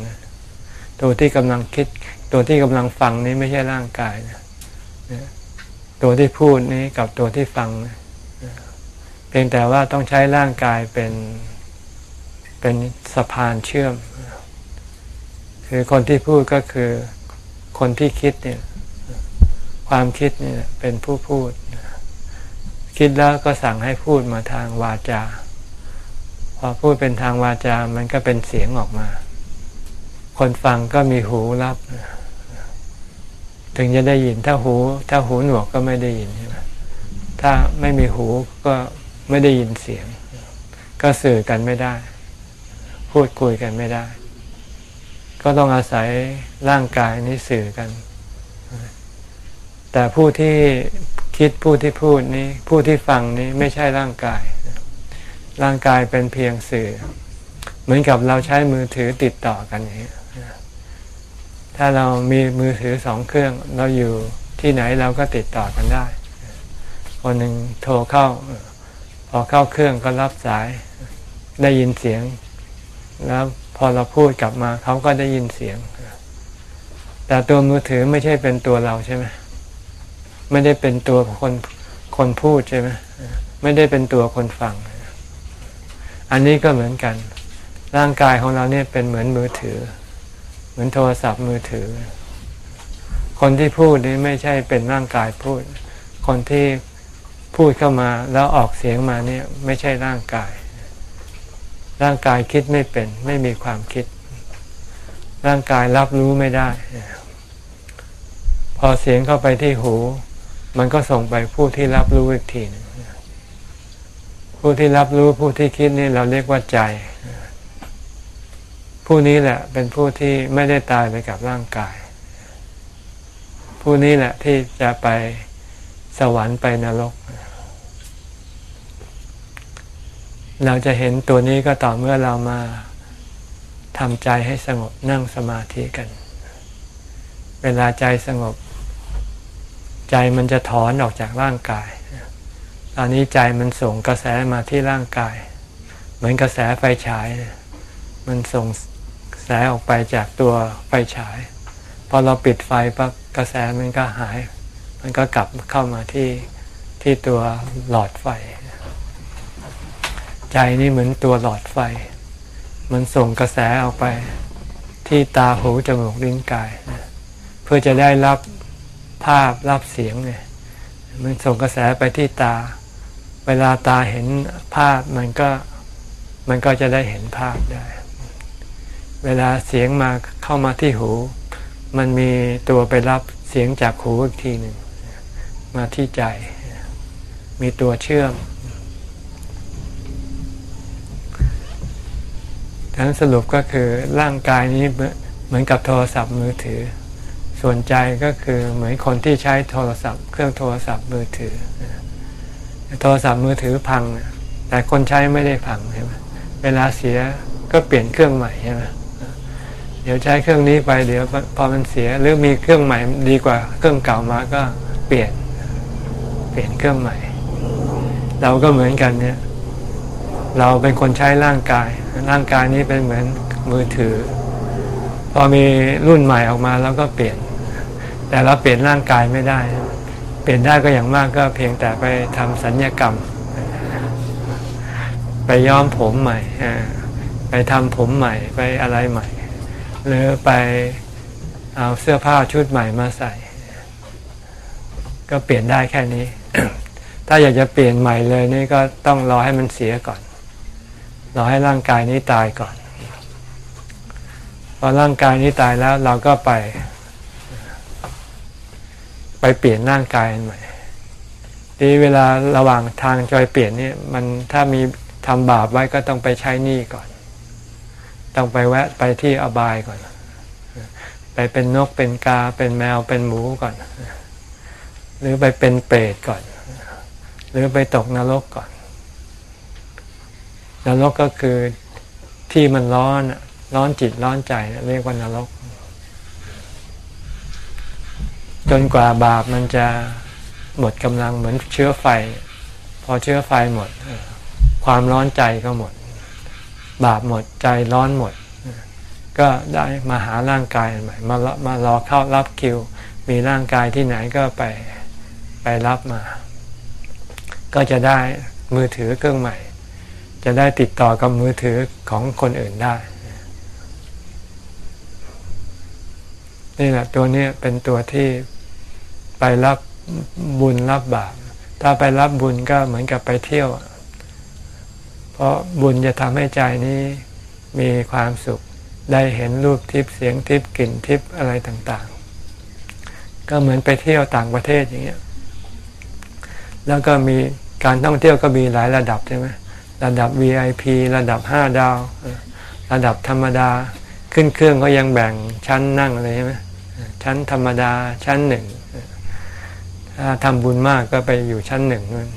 ตัวที่กำลังคิด ตัวที่กำลังฟังนี้ไม่ใช่ร่างกายนะ ตัวที่พูดนี้กับตัวที่ฟัง เพียงแต่ว่าต้องใช้ร่างกายเป็นเป็นสะพานเชื่อม คือคนที่พูดก็คือคนที่คิดเนี่ยความคิดเนี่ยเป็นผู้พูด คิดแล้วก็สั่งให้พูดมาทางวาจา พอพูดเป็นทางวาจา มันก็เป็นเสียงออกมา คนฟังก็มีหูรับ ถึงจะได้ยินถ้าหู ถ้าหูหนวกก็ไม่ได้ยินใช่ไหมถ้าไม่มีหูก็ไม่ได้ยินเสียง ก็สื่อกันไม่ได้ พูดคุยกันไม่ได้ ก็ต้องอาศัยร่างกายนี้สื่อกัน แต่ผู้ที่คิดผู้ที่พูดนี้ ผู้ที่ฟังนี้ไม่ใช่ร่างกาย ร่างกายเป็นเพียงสื่อ เหมือนกับเราใช้มือถือติดต่อกันอย่างนี้ ถ้าเรามีมือถือสองเครื่อง เราอยู่ที่ไหนเราก็ติดต่อกันได้ คนหนึ่งโทรเข้า พอเข้าเครื่องก็รับสาย ได้ยินเสียง แล้วพอเราพูดกลับมาเขาก็ได้ยินเสียง แต่ตัวมือถือไม่ใช่เป็นตัวเราใช่ไหมไม่ได้เป็นตัวคนคนพูดใช่ไหมไม่ได้เป็นตัวคนฟัง อันนี้ก็เหมือนกัน ร่างกายของเราเนี่ยเป็นเหมือนมือถือ มือนโทรศัพท์มือถือ คนที่พูดนี่ไม่ใช่เป็นร่างกายพูด คนที่พูดเข้ามาแล้วออกเสียงมาเนี่ยไม่ใช่ร่างกาย ร่างกายคิดไม่เป็น ไม่มีความคิด ร่างกายรับรู้ไม่ได้ พอเสียงเข้าไปที่หู มันก็ส่งไปผู้ที่รับรู้อีกทีนึงผู้ที่รับรู้ผู้ที่คิดนี่เราเรียกว่าใจ ผู้นี้แหละเป็นผู้ที่ไม่ได้ตายไปกับร่างกาย ผู้นี้แหละที่จะไปสวรรค์ไปนรก เราจะเห็นตัวนี้ก็ต่อเมื่อเรามาทำใจให้สงบนั่งสมาธิกัน เวลาใจสงบ ใจมันจะถอนออกจากร่างกาย ตอนนี้ใจมันส่งกระแสมาที่ร่างกาย เหมือนกระแสไฟฉาย มันส่ง แสออกไปจากตัวไฟฉาย พอเราปิดไฟปั๊บกระแสมันก็หาย มันก็กลับเข้ามาที่ที่ตัวหลอดไฟ ใจนี่เหมือนตัวหลอดไฟ มันส่งกระแสออกไป ที่ตาหูจมูกลิ้นกาย เพื่อจะได้รับภาพรับเสียงเนี่ยมันส่งกระแสไปที่ตา เวลาตาเห็นภาพมันก็มันก็จะได้เห็นภาพได้ เวลาเสียงมาเข้ามาที่หู มันมีตัวไปรับเสียงจากหูอีกทีหนึ่งมาที่ใจ มีตัวเชื่อมทั้งสรุปก็คือร่างกายนี้เหมือนกับโทรศัพท์มือถือ ส่วนใจก็คือเหมือนคนที่ใช้โทรศัพท์ เครื่องโทรศัพท์มือถือ โทรศัพท์มือถือพัง แต่คนใช้ไม่ได้พังใช่ไหมเวลาเสียก็เปลี่ยนเครื่องใหม่ใช่ไหม ดี๋ยวใช้เครื่องนี้ไปเดี๋ยวพอมันเสียหรือมีเครื่องใหม่ดีกว่าเครื่องเก่ามาก็เปลี่ยนเปลี่ยนเครื่องใหม่ เราก็เหมือนกันเนี่ย เราเป็นคนใช้ร่างกาย ร่างกายนี้เป็นเหมือนมือถือ พอมีรุ่นใหม่ออกมาแล้วก็เปลี่ยน แต่เราเปลี่ยนร่างกายไม่ได้ เปลี่ยนได้ก็อย่างมากก็เพียงแต่ไปทำสัญญกรรม ไปย้อมผมใหม่ไปทำผมใหม่ไปอะไรใหม่ หรือไปเอาเสื้อผ้าชุดใหม่มาใส่ ก็เปลี่ยนได้แค่นี้ ถ้าอยากจะเปลี่ยนใหม่เลยนี่ก็ต้องรอให้มันเสียก่อนราให้ร่างกายนี้ตายก่อน พอร่างกายนี้ตายแล้วเราก็ไป ไปเปลี่ยนร่างกายใหม่ทีเวลาระหว่างทางจอยเปลี่ยนนี่มันถ้ามีทำบาปไว้ก็ต้องไปใช้หนี้ก่อน ต้องไปแวะไปที่อบายก่อน ไปเป็นนกเป็นกาเป็นแมวเป็นหมูก่อน หรือไปเป็นเปรตก่อน หรือไปตกนรกก่อน นรกก็คือที่มันร้อนร้อนจิตร้อนใจเรียกว่านรก จนกว่าบาปมันจะหมดกำลังเหมือนเชื้อไฟ พอเชื้อไฟหมด ความร้อนใจก็หมด บาปหมดใจร้อนหมด ก็ได้มาหาร่างกายใหม่มามารอเข้ารับคิว มีร่างกายที่ไหนก็ไปไปรับมา ก็จะได้มือถือเครื่องใหม่ จะได้ติดต่อกับมือถือของคนอื่นได้นี่แหละตัวนี้เป็นตัวที่ไปรับบุญรับบาป ถ้าไปรับบุญก็เหมือนกับไปเที่ยว เพราะบุญจะทำให้ใจนี้มีความสุขได้เห็นรูปทิพย์เสียงทิพย์กลิ่นทิพย์อะไรต่างๆ ก็เหมือนไปเที่ยวต่างประเทศอย่างเงี้ยแล้วก็มีการท่องเที่ยวก็มีหลายระดับใช่ไหมระดับ VIP ระดับห้าดาว ระดับธรรมดาขึ้นเครื่องก็ยังแบ่งชั้นนั่งเลยใช่ไหมชั้นธรรมดาชั้นหนึ่งถ้าทำบุญมากก็ไปอยู่ชั้นหนึ่งนั่น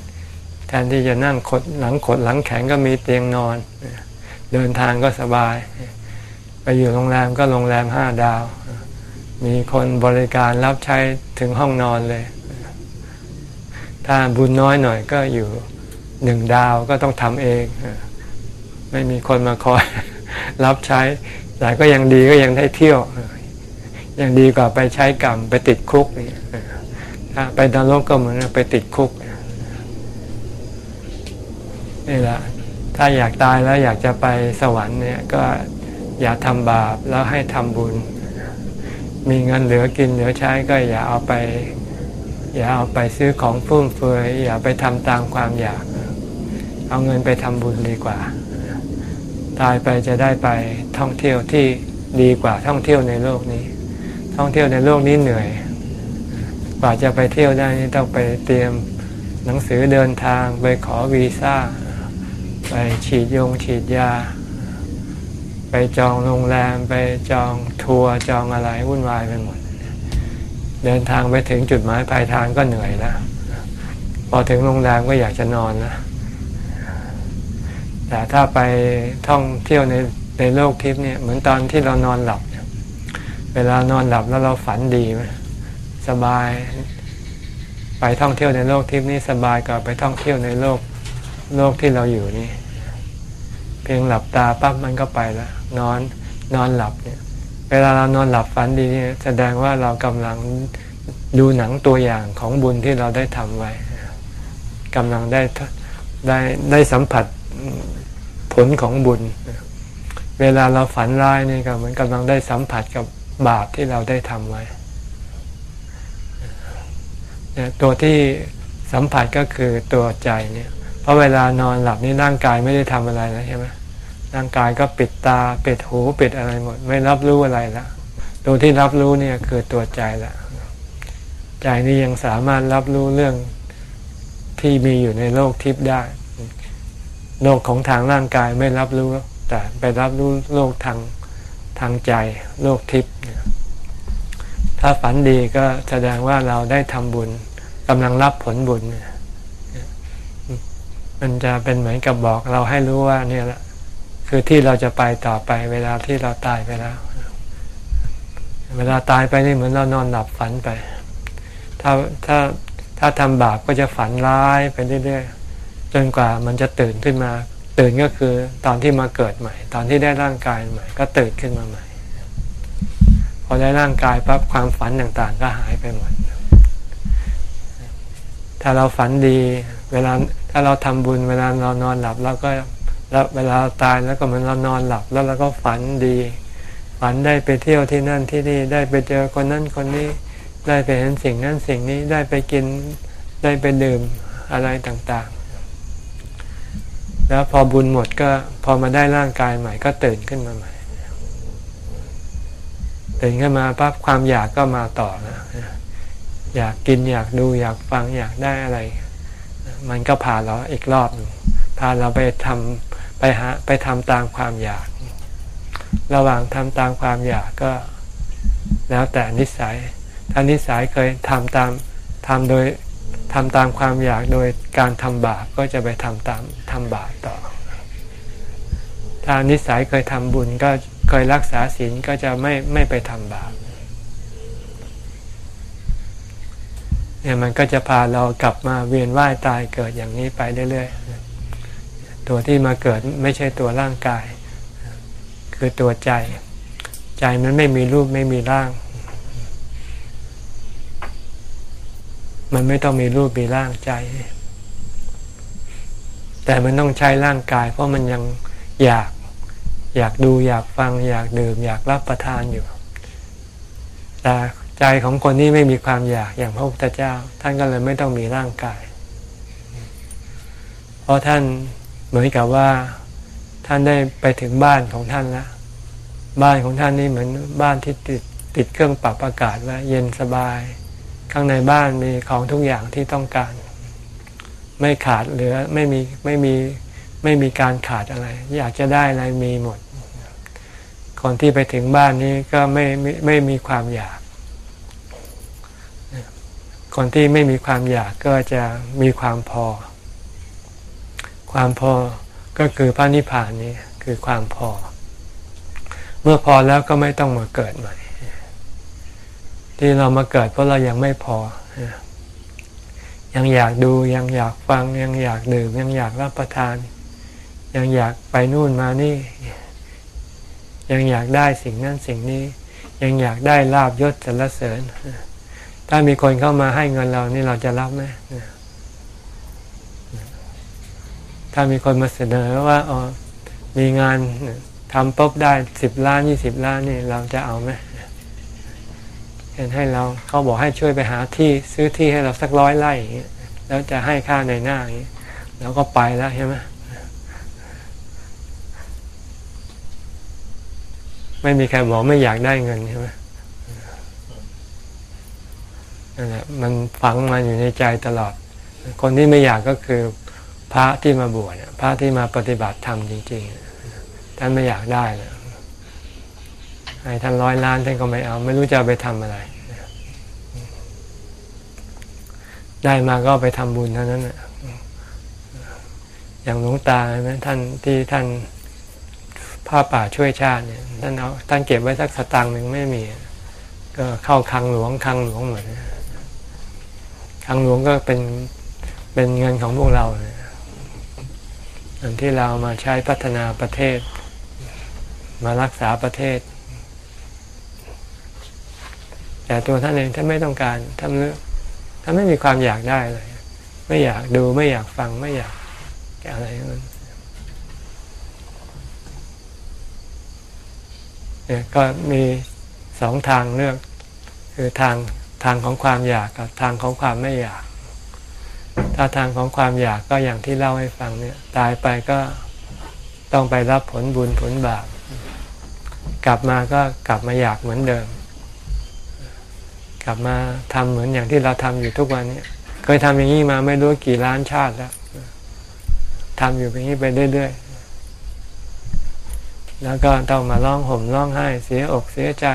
ทนที่จะนั่งขดหลังขดหลังแข็งก็มีเตียงนอน เดินทางก็สบาย ไปอยู่โรงแรมก็โรงแรมห้าดาว มีคนบริการรับใช้ถึงห้องนอนเลย ถ้าบุญน้อยหน่อยก็อยู่หนึ่งดาวก็ต้องทำเอง ไม่มีคนมาคอยรับใช้ แต่ก็ยังดีก็ยังได้เที่ยว ยังดีกว่าไปใช้กรรมไปติดคุกนี่ถ้าไปนรกก็เหมือนไปติดคุก นี่แหละถ้าอยากตายแล้วอยากจะไปสวรรค์เนี่ยก็อย่าทำบาปแล้วให้ทำบุญ มีเงินเหลือกินเหลือใช้ก็อย่าเอาไป อย่าเอาไปซื้อของฟุ่มเฟือยอย่าไปทำตามความอยาก เอาเงินไปทำบุญดีกว่า ตายไปจะได้ไปท่องเที่ยวที่ดีกว่าท่องเที่ยวในโลกนี้ ท่องเที่ยวในโลกนี้เหนื่อย กว่าจะไปเที่ยวได้นี่ต้องไปเตรียมหนังสือเดินทางไปขอวีซ่า ไปฉีดยงฉีดยา ไปจองโรงแรม ไปจองทัวร์จองอะไรวุ่นวายไปหมด เดินทางไปถึงจุดหมายปลายทางก็เหนื่อยแล้วพอถึงโรงแรมก็อยากจะนอนนะแต่ถ้าไปท่องเที่ยวในในโลกทิพย์เนี่ยเหมือนตอนที่เรานอนหลับ เวลานอนหลับแล้วเราฝันดีไหมสบาย ไปท่องเที่ยวในโลกทิพย์นี่สบายกว่าไปท่องเที่ยวในโลกโลกที่เราอยู่นี่ เพียงหลับตาปั๊บมันก็ไปแล้วนอนนอนหลับเนี่ย เวลาเรานอนหลับฝันดีเนี่ยแสดงว่าเรากำลังดูหนังตัวอย่างของบุญที่เราได้ทำไว้กำลังได้ได้ได้สัมผัสผลของบุญ เวลาเราฝันร้ายนี่ก็เหมือนกำลังได้สัมผัสกับบาปที่เราได้ทำไว้ตัวที่สัมผัสก็คือตัวใจเนี่ย เพราะเวลานอนหลับนี่ร่างกายไม่ได้ทำอะไรแล้วใช่ไหมร่างกายก็ปิดตาปิดหูปิดอะไรหมด ไม่รับรู้อะไรล้วตัวที่รับรู้เนี่ยคือตัวใจละใจนี่ยังสามารถรับรู้เรื่องที่มีอยู่ในโลกทิพย์ได้ โลกของทางร่างกายไม่รับรู้ แต่ไปรับรู้โลกทางทางใจ โลกทิพย์ถ้าฝันดีก็แสดงว่าเราได้ทำบุญกำลังรับผลบุญ มันจะเป็นเหมือนกับบอกเราให้รู้ว่าเนี่ยแหละคือที่เราจะไปต่อไปเวลาที่เราตายไปแล้ว เวลาตายไปนี่เหมือนเรานอนหลับฝันไป ถ้าถ้าถ้าทำบาปก็จะฝันร้ายไปเรื่อยๆจนกว่ามันจะตื่นขึ้นมา ตื่นก็คือตอนที่มาเกิดใหม่ ตอนที่ได้ร่างกายใหม่ ก็ตื่นขึ้นมาใหม่ พอได้ร่างกายปั๊บความฝันต่างๆ ก็หายไปหมด ถ้าเราฝันดี เวลาถ้าเราทำบุญเวลาเรานอนหลับแล้วก็แล้วเวลาตายแล้วก็เหมือนเรานอนหลับแล้วเราก็ฝันดี ฝันได้ไปเที่ยวที่นั่นที่นี่ได้ไปเจอคนนั้นคนนี้ ได้ไปเห็นสิ่งนั้นสิ่งนี้ได้ไปกินได้ไปดื่มอะไรต่างๆ แล้วพอบุญหมดก็พอมาได้ร่างกายใหม่ก็ตื่นขึ้นมาใหม่ตื่นขึ้นมาปั๊บความอยากก็มาต่อนะอยากกินอยากดูอยากฟังอยากได้อะไร มันก็พาเราอีกรอบหนึ่งพาเราไปทำไปหาไปทำตามความอยาก ระหว่างทำตามความอยากก็แล้วแต่นิสัย ถ้านิสัยเคยทำตามทำโดยทำตามความอยากโดยการทำบาปก็จะไปทำตามทำบาปต่อ ถ้านิสัยเคยทำบุญก็เคยรักษาศีลก็จะไม่ไม่ไปทำบาป เนี่ยมันก็จะพาเรากลับมาเวียนว่ายตายเกิดอย่างนี้ไปเรื่อยๆ ตัวที่มาเกิดไม่ใช่ตัวร่างกาย คือตัวใจ ใจมันไม่มีรูปไม่มีร่าง มันไม่ต้องมีรูปมีร่างใจ แต่มันต้องใช้ร่างกาย เพราะมันยังอยากอยากดูอยากฟังอยากดื่มอยากรับประทานอยู่แต่ ใจของคนที่ไม่มีความอยากอย่างพระพุทธเจ้า ท่านก็เลยไม่ต้องมีร่างกาย เพราะท่านเหมือนกับว่าท่านได้ไปถึงบ้านของท่านแล้วบ้านของท่านนี่เหมือนบ้านที่ติดติดเครื่องปรับอากาศว่าเย็นสบาย ข้างในบ้านมีของทุกอย่างที่ต้องการ ไม่ขาดเหลือไม่มีไม่มีไม่มีการขาดอะไร อยากจะได้อะไรมีหมดคนที่ไปถึงบ้านนี้ก็ไม่ไม่ไม่มีความอยาก คนที่ไม่มีความอยากก็จะมีความพอ ความพอก็คือพระนิพพานนี้คือความพอ เมื่อพอแล้วก็ไม่ต้องมาเกิดใหม่ ที่เรามาเกิดเพราะเรายังไม่พอ ยังอยากดูยังอยากฟังยังอยากดื่มยังอยากรับประทาน ยังอยากไปนู่นมานี่ ยังอยากได้สิ่งนั้นสิ่งนี้ ยังอยากได้ลาบยศสรรเสริญ ถ้ามีคนเข้ามาให้เงินเรานี่เราจะรับไหมถ้ามีคนมาเสนอว่าอ๋อมีงานทำปุ๊บได้สิบล้านยี่สิบล้านนี่เราจะเอาไหมเห็นให้เราเขาบอกให้ช่วยไปหาที่ซื้อที่ให้เราสักร้อยไร่แล้วจะให้ค่าในหน้าอย่างนี้เราก็ไปแล้วใช่ไหมไม่มีใครบอกไม่อยากได้เงินใช่ไหม นั่นแหละมันฝังมาอยู่ในใจตลอด คนที่ไม่อยากก็คือพระที่มาบวชพระที่มาปฏิบัติธรรมจริงๆ ท่านไม่อยากได้เลยให้ท่านร้อยล้านท่านก็ไม่เอา ไม่รู้จะไปทำอะไร ได้มาก็ไปทำบุญเท่านั้นอย่างหลวงตาใช่ไหมท่านที่ท่านผ้าป่าช่วยชาติเนี่ยท่านเอาท่านเก็บไว้สักสตางค์หนึ่งไม่มี ก็เข้าคังหลวงคังหลวงเหมือน คังหลวงก็เป็นเป็นเงินของพวกเราเนี่ยที่เรามาใช้พัฒนาประเทศ มารักษาประเทศ แต่ตัวท่านเองท่านไม่ต้องการท่านท่านไม่มีความอยากได้เลย ไม่อยากดูไม่อยากฟังไม่อยากอะไรนั้นเนี่ยก็มีสองทางเลือกคือทาง ทางของความอยากกับทางของความไม่อยาก ถ้าทางของความอยากก็อย่างที่เล่าให้ฟังเนี่ยตายไปก็ต้องไปรับผลบุญผลบาปกลับมาก็กลับมาอยากเหมือนเดิม กลับมาทำเหมือนอย่างที่เราทำอยู่ทุกวันนี้เคยทำอย่างนี้มาไม่รู้กี่ล้านชาติแล้วทำอยู่อย่างนี้ไปเรื่อยๆแล้วก็ต้องมาร้องห่มร้องไห้เสียอกเสียใจ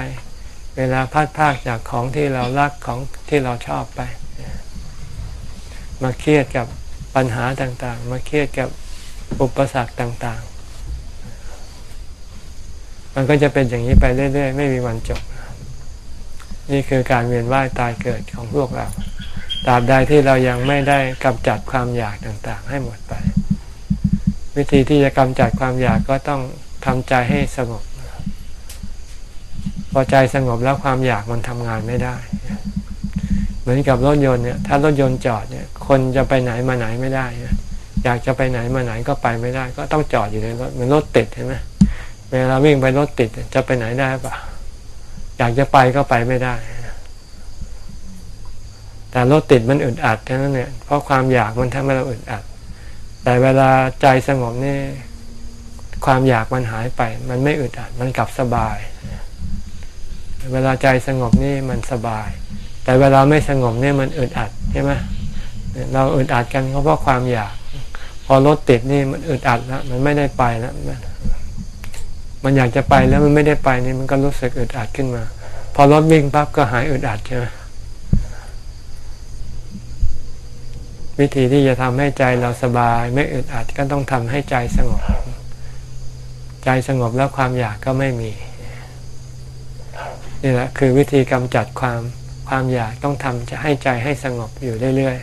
เวลาพัดพากจากของที่เรารักของที่เราชอบไป มาเครียดกับปัญหาต่างๆ มาเครียดกับอุปสรรคต่างๆ มันก็จะเป็นอย่างนี้ไปเรื่อยๆ ไม่มีวันจบ นี่คือการเวียนว่ายตายเกิดของพวกเราตราบใดที่เรายังไม่ได้กำจัดความอยากต่างๆ ให้หมดไป วิธีที่จะกำจัดความอยากก็ต้องทำใจให้สงบ พอใจสงบแล้วความอยากมันทำงานไม่ได้ เหมือนกับรถยนต์เนี่ยถ้ารถยนต์จอดเนี่ย คนจะไปไหนมาไหนไม่ได้อยากจะไปไหนมาไหนก็ไปไม่ได้ ก็ต้องจอดอยู่ในรถเหมือนรถติดเห็นไหมเวลาวิ่งไปรถติดจะไปไหนได้ปะอยากจะไปก็ไปไม่ได้ แต่รถติดมันอึดอัดแค่นั้นเนี่ยเพราะความอยากมันทำให้เราอึดอัด แต่เวลาใจสงบนี่ ความอยากมันหายไป มันไม่อึดอัดมันกลับสบาย เวลาใจสงบนี่มันสบาย แต่เวลาไม่สงบนี่มันอึดอัดใช่ไหมเราอึดอัดกันเพราะความอยาก พอรถติดนี่มันอึดอัดแล้วมันไม่ได้ไปแล้วมันอยากจะไปแล้วมันไม่ได้ไปนี่มันก็รู้สึกอึดอัดขึ้นมา พอรถวิ่งปั๊บก็หายอึดอัดใช่ไหมวิธีที่จะทำให้ใจเราสบาย ไม่อึดอัดก็ต้องทำให้ใจสงบ ใจสงบแล้วความอยากก็ไม่มี นี่แหละคือวิธีกำจัดความความอยากต้องทำจะให้ใจให้สงบอยู่เรื่อย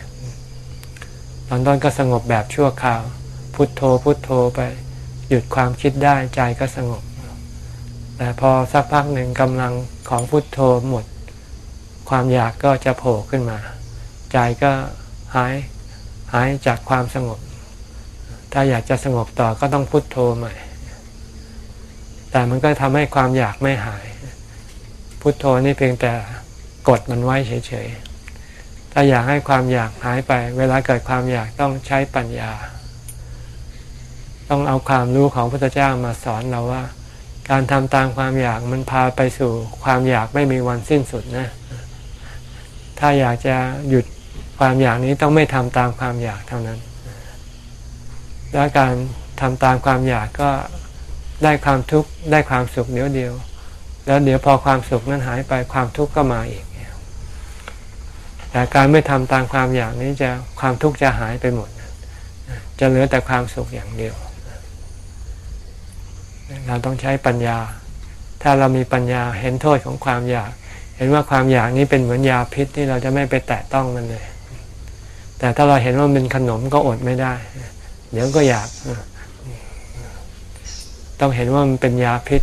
ๆตอนต้นก็สงบแบบชั่วคราว พุทโธพุทโธไปหยุดความคิดได้ใจก็สงบ แต่พอสักพักหนึ่งกำลังของพุทโธหมด ความอยากก็จะโผล่ขึ้นมา ใจก็หายหายจากความสงบ ถ้าอยากจะสงบต่อก็ต้องพุทโธใหม่ แต่มันก็ทำให้ความอยากไม่หาย พุทโธนี่เพียงแต่กดมันไว้เฉยๆ ถ้าอยากให้ความอยากหายไป เวลาเกิดความอยากต้องใช้ปัญญา ต้องเอาความรู้ของพระพุทธเจ้ามาสอนเราว่า การทำตามความอยากมันพาไปสู่ความอยากไม่มีวันสิ้นสุดนะ ถ้าอยากจะหยุดความอยากนี้ต้องไม่ทำตามความอยากเท่านั้น และการทำตามความอยากก็ได้ความทุกข์ได้ความสุขเดียวเดียว แล้วเดี๋ยวพอความสุขนั้นหายไปความทุกข์ก็มาอีกแต่การไม่ทำตามความอยากนี้จะความทุกข์จะหายไปหมด จะเหลือแต่ความสุขอย่างเดียว เราต้องใช้ปัญญา ถ้าเรามีปัญญาเห็นโทษของความอยาก เห็นว่าความอยากนี้เป็นเหมือนยาพิษที่เราจะไม่ไปแตะต้องมันเลย แต่ถ้าเราเห็นว่าเป็นขนมก็อดไม่ได้ เดี๋ยวก็อยาก ต้องเห็นว่ามันเป็นยาพิษ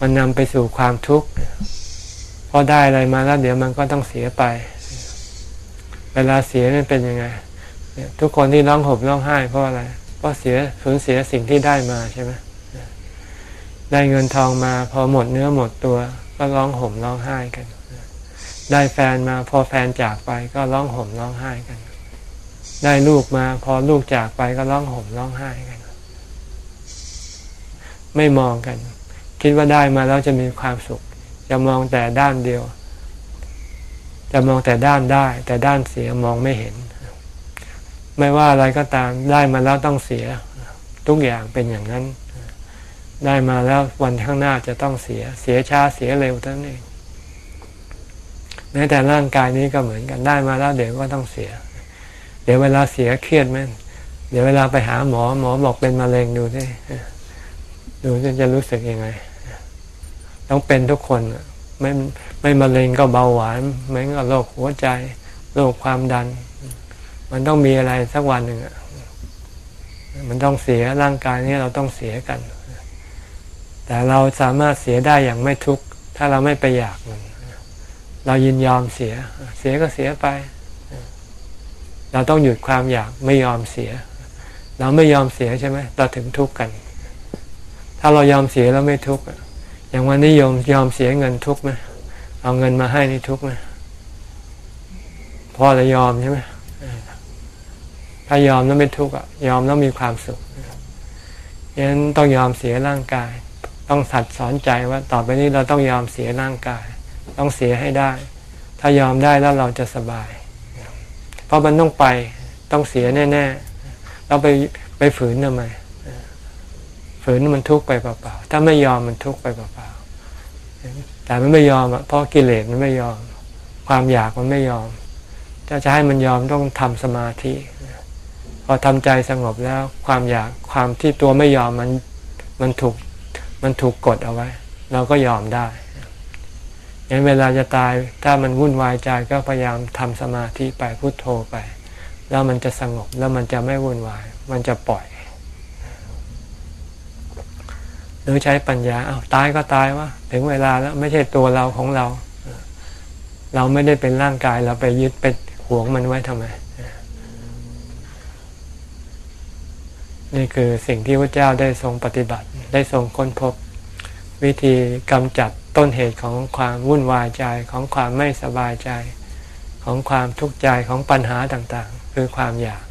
มันนำไปสู่ความทุกข์พอได้อะไรมาแล้วเดี๋ยวมันก็ต้องเสียไป เวลาเสียนั่นเป็นยังไงทุกคนที่ร้องห่มร้องไห้เพราะอะไร เพราะเสียสูญเสียสิ่งที่ได้มาใช่ไหมได้เงินทองมาพอหมดเนื้อหมดตัว ก็ร้องห่มร้องไห้กัน ได้แฟนมาพอแฟนจากไปก็ร้องห่มร้องไห้กัน ได้ลูกมาพอลูกจากไปก็ร้องห่มร้องไห้กัน ไม่มองกัน คิดว่าได้มาแล้วจะมีความสุขจะมองแต่ด้านเดียว จะมองแต่ด้านได้ แต่ด้านเสียมองไม่เห็น ไม่ว่าอะไรก็ตามได้มาแล้วต้องเสีย ทุกอย่างเป็นอย่างนั้น ได้มาแล้ววันข้างหน้าจะต้องเสีย เสียช้าเสียเร็วทั้งนี้แม้แต่ร่างกายนี้ก็เหมือนกันได้มาแล้วเดี๋ยวก็ต้องเสีย เดี๋ยวเวลาเสียเครียดไหมเดี๋ยวเวลาไปหาหมอหมอบอกเป็นมะเร็งดูสิดูจะรู้สึกยังไง ต้องเป็นทุกคนไม่ไม่มะเร็งก็เบาหวานไม่ก็โรคหัวใจโรคความดัน มันต้องมีอะไรสักวันหนึ่งมันต้องเสียร่างกายนี้เราต้องเสียกัน แต่เราสามารถเสียได้อย่างไม่ทุกข์ถ้าเราไม่ไปอยากมัน เรายินยอมเสีย เสียก็เสียไป เราต้องหยุดความอยากไม่ยอมเสีย เราไม่ยอมเสียใช่ไหมเราถึงทุกข์กัน ถ้าเรายอมเสียแล้วไม่ทุกข์ อย่างวันนี้ยอมยอมเสียเงินทุกไหมเอาเงินมาให้นี่ทุกไหมพอเรายอมใช่ไหมถ้ายอมแล้วไม่ทุกข์อะ ยอมแล้วมีความสุขยันต้องยอมเสียร่างกาย ต้องสัตว์สอนใจว่าต่อไปนี้เราต้องยอมเสียร่างกาย ต้องเสียให้ได้ ถ้ายอมได้แล้วเราจะสบาย เพราะมันต้องไปต้องเสียแน่ๆเราไปไปฝืนทำไม ฝืนมันทุกข์ไปเปล่าๆถ้าไม่ยอมมันทุกข์ไปเปล่าๆแต่มันไม่ยอมเพราะกิเลสมันไม่ยอม ความอยากมันไม่ยอมถ้าจะให้มันยอมต้องทำสมาธิพอทำใจสงบแล้วความอยากความที่ตัวไม่ยอมมันมันถูกมันถูกกดเอาไว้ เราก็ยอมได้งั้นเวลาจะตายถ้ามันวุ่นวายใจก็พยายามทำสมาธิไปพุโทโธไป แล้วมันจะสงบแล้วมันจะไม่วุ่นวาย มันจะปล่อยห รือใช้ปัญญาเอาตายก็ตายวะถึงเวลาแล้วไม่ใช่ตัวเราของเรา เราไม่ได้เป็นร่างกายเราไปยึดไปหวงมันไว้ทำไม นี่คือสิ่งที่พระเจ้าได้ทรงปฏิบัติ ได้ทรงค้นพบ วิธีกำจัดต้นเหตุของความวุ่นวายใจของความไม่สบายใจ ของความทุกข์ใจของปัญหาต่างๆ คือความอยาก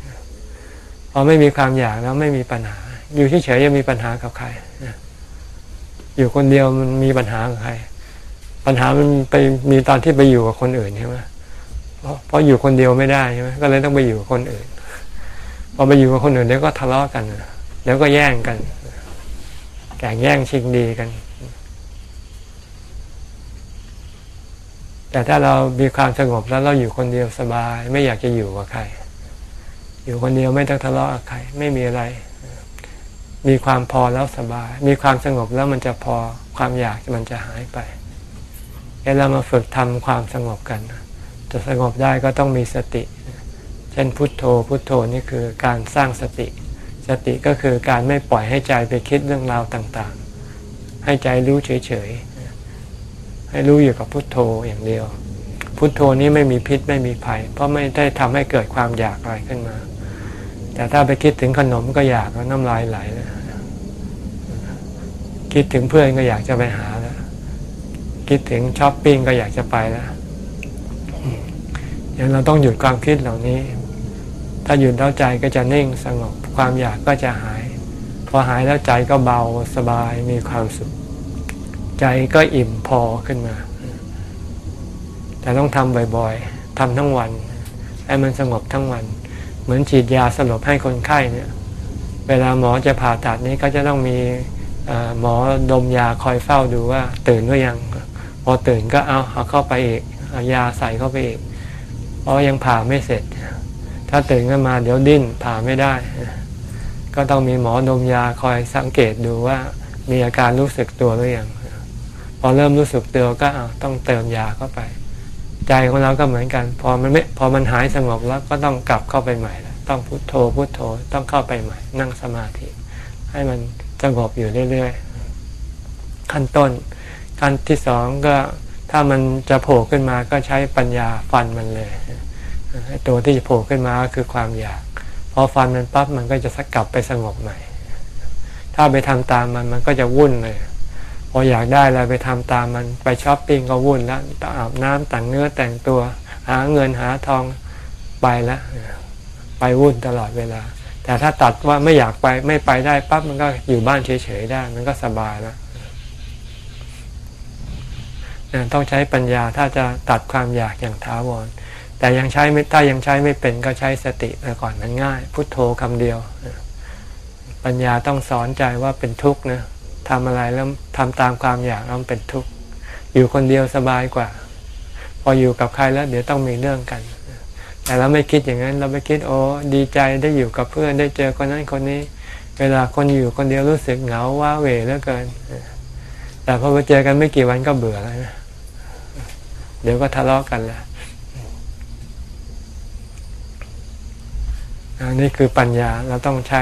พอไม่มีความอยากแล้วไม่มีปัญหา อยู่เฉยๆยังมีปัญหากับใคร อยู่คนเดียวมันมีปัญหากับใคร ปัญหามันไปมีตอนที่ไปอยู่กับคนอื่นใช่ไหมเพราะอยู่คนเดียวไม่ได้ใช่ไหมก็เลยต้องไปอยู่คนอื่น พอไปอยู่กับคนอื่นเดี๋ยวก็ทะเลาะกันเดี๋ยวก็แย่งกันแข่งแย่งชิงดีกัน แต่ถ้าเรามีความสงบแล้วเราอยู่คนเดียวสบาย ไม่อยากจะอยู่กับใคร อยู่คนเดียวไม่ต้องทะเลาะกับใคร ไม่มีอะไร มีความพอแล้วสบาย มีความสงบแล้วมันจะพอความอยากมันจะหายไปเรามาฝึกทำความสงบกัน จะสงบได้ก็ต้องมีสติ เช่นพุทโธ พุทโธนี่คือการสร้างสติ สติก็คือการไม่ปล่อยให้ใจไปคิดเรื่องราวต่างๆ ให้ใจรู้เฉยๆ ให้รู้อยู่กับพุทโธอย่างเดียว พุทโธนี้ไม่มีพิษไม่มีภัย เพราะไม่ได้ทำให้เกิดความอยากอะไรขึ้นมา แต่ถ้าไปคิดถึงขนมก็อยากแล้วน้ำลายไหลแล้วคิดถึงเพื่อนก็อยากจะไปหาแล้วคิดถึงช้อปปิ้งก็อยากจะไปแล้วอย่างเราต้องหยุดความคิดเหล่านี้ ถ้าหยุดแล้วใจก็จะนิ่งสงบความอยากก็จะหาย พอหายแล้วใจก็เบาสบายมีความสุข ใจก็อิ่มพอขึ้นมา แต่ต้องทำบ่อยๆทำทั้งวัน ให้มันสงบทั้งวัน เหมือนฉีดยาสลบให้คนไข้เนี่ยเวลาหมอจะผ่าตัดนี้ก็จะต้องมีหมอดมยาคอยเฝ้าดูว่า ตื่นหรือยัง พอตื่นก็เอาเอาเข้าไปอีกเอายาใส่เข้าไปอีกเพราะยังผ่าไม่เสร็จ ถ้าตื่นขึ้นมาเดี๋ยวดิ้นผ่าไม่ได้ ก็ต้องมีหมอดมยาคอยสังเกตดูว่ามีอาการรู้สึกตัวหรือยังพอเริ่มรู้สึกตัวก็ต้องเติมยาเข้าไป ใจของเราก็เหมือนกัน พอมันไม่พอมันหายสงบแล้วก็ต้องกลับเข้าไปใหม่ล้วต้องพุโทโธพุโทโธต้องเข้าไปใหม่ นั่งสมาธิ ให้มันสงบอยู่เรื่อยๆขั้นต้น ขั้นที่สองก็ถ้ามันจะโผล่ขึ้นมาก็ใช้ปัญญาฟันมันเลยตัวที่จะโผล่ขึ้นมาก็คือความอยากพอฟันมันปั๊บมันก็จะสักกลับไปสงบใหม่ ถ้าไปทำตามมันมันก็จะวุ่นเลย พออยากได้อะไรไปทำตามมันไปช้อปปิ้งก็วุ่นแล้วต้องอาบน้ำแต่งเนื้อแต่งตัวหาเงินหาทองไปแล้วไปวุ่นตลอดเวลา แต่ถ้าตัดว่าไม่อยากไปไม่ไปได้ปั๊บมันก็อยู่บ้านเฉยๆได้ มันก็สบายแล้วต้องใช้ปัญญาถ้าจะตัดความอยากอย่างท้าวรแต่ยังใช้ไม่ถ้ายังใช้ไม่เป็นก็ใช้สติไปก่อนมันง่าย พุทโธคำเดียว ปัญญาต้องสอนใจว่าเป็นทุกข์นะ ทำอะไรแล้วทำตามความอยากแล้วเป็นทุกข์อยู่คนเดียวสบายกว่า พออยู่กับใครแล้ว เดี๋ยวต้องมีเรื่องกัน แต่เราไม่คิดอย่างนั้น เราไม่คิดโอ้ดีใจได้อยู่กับเพื่อนได้เจอคนนั้นคนนี้ เวลาคนอยู่คนเดียวรู้สึกเหงาว้าเหวเหลือเกิน แต่พอไปเจอกันไม่กี่วันก็เบื่อแล้วนะเดี๋ยวก็ทะเลาะกันแล้วอันนี้คือปัญญาเราต้องใช้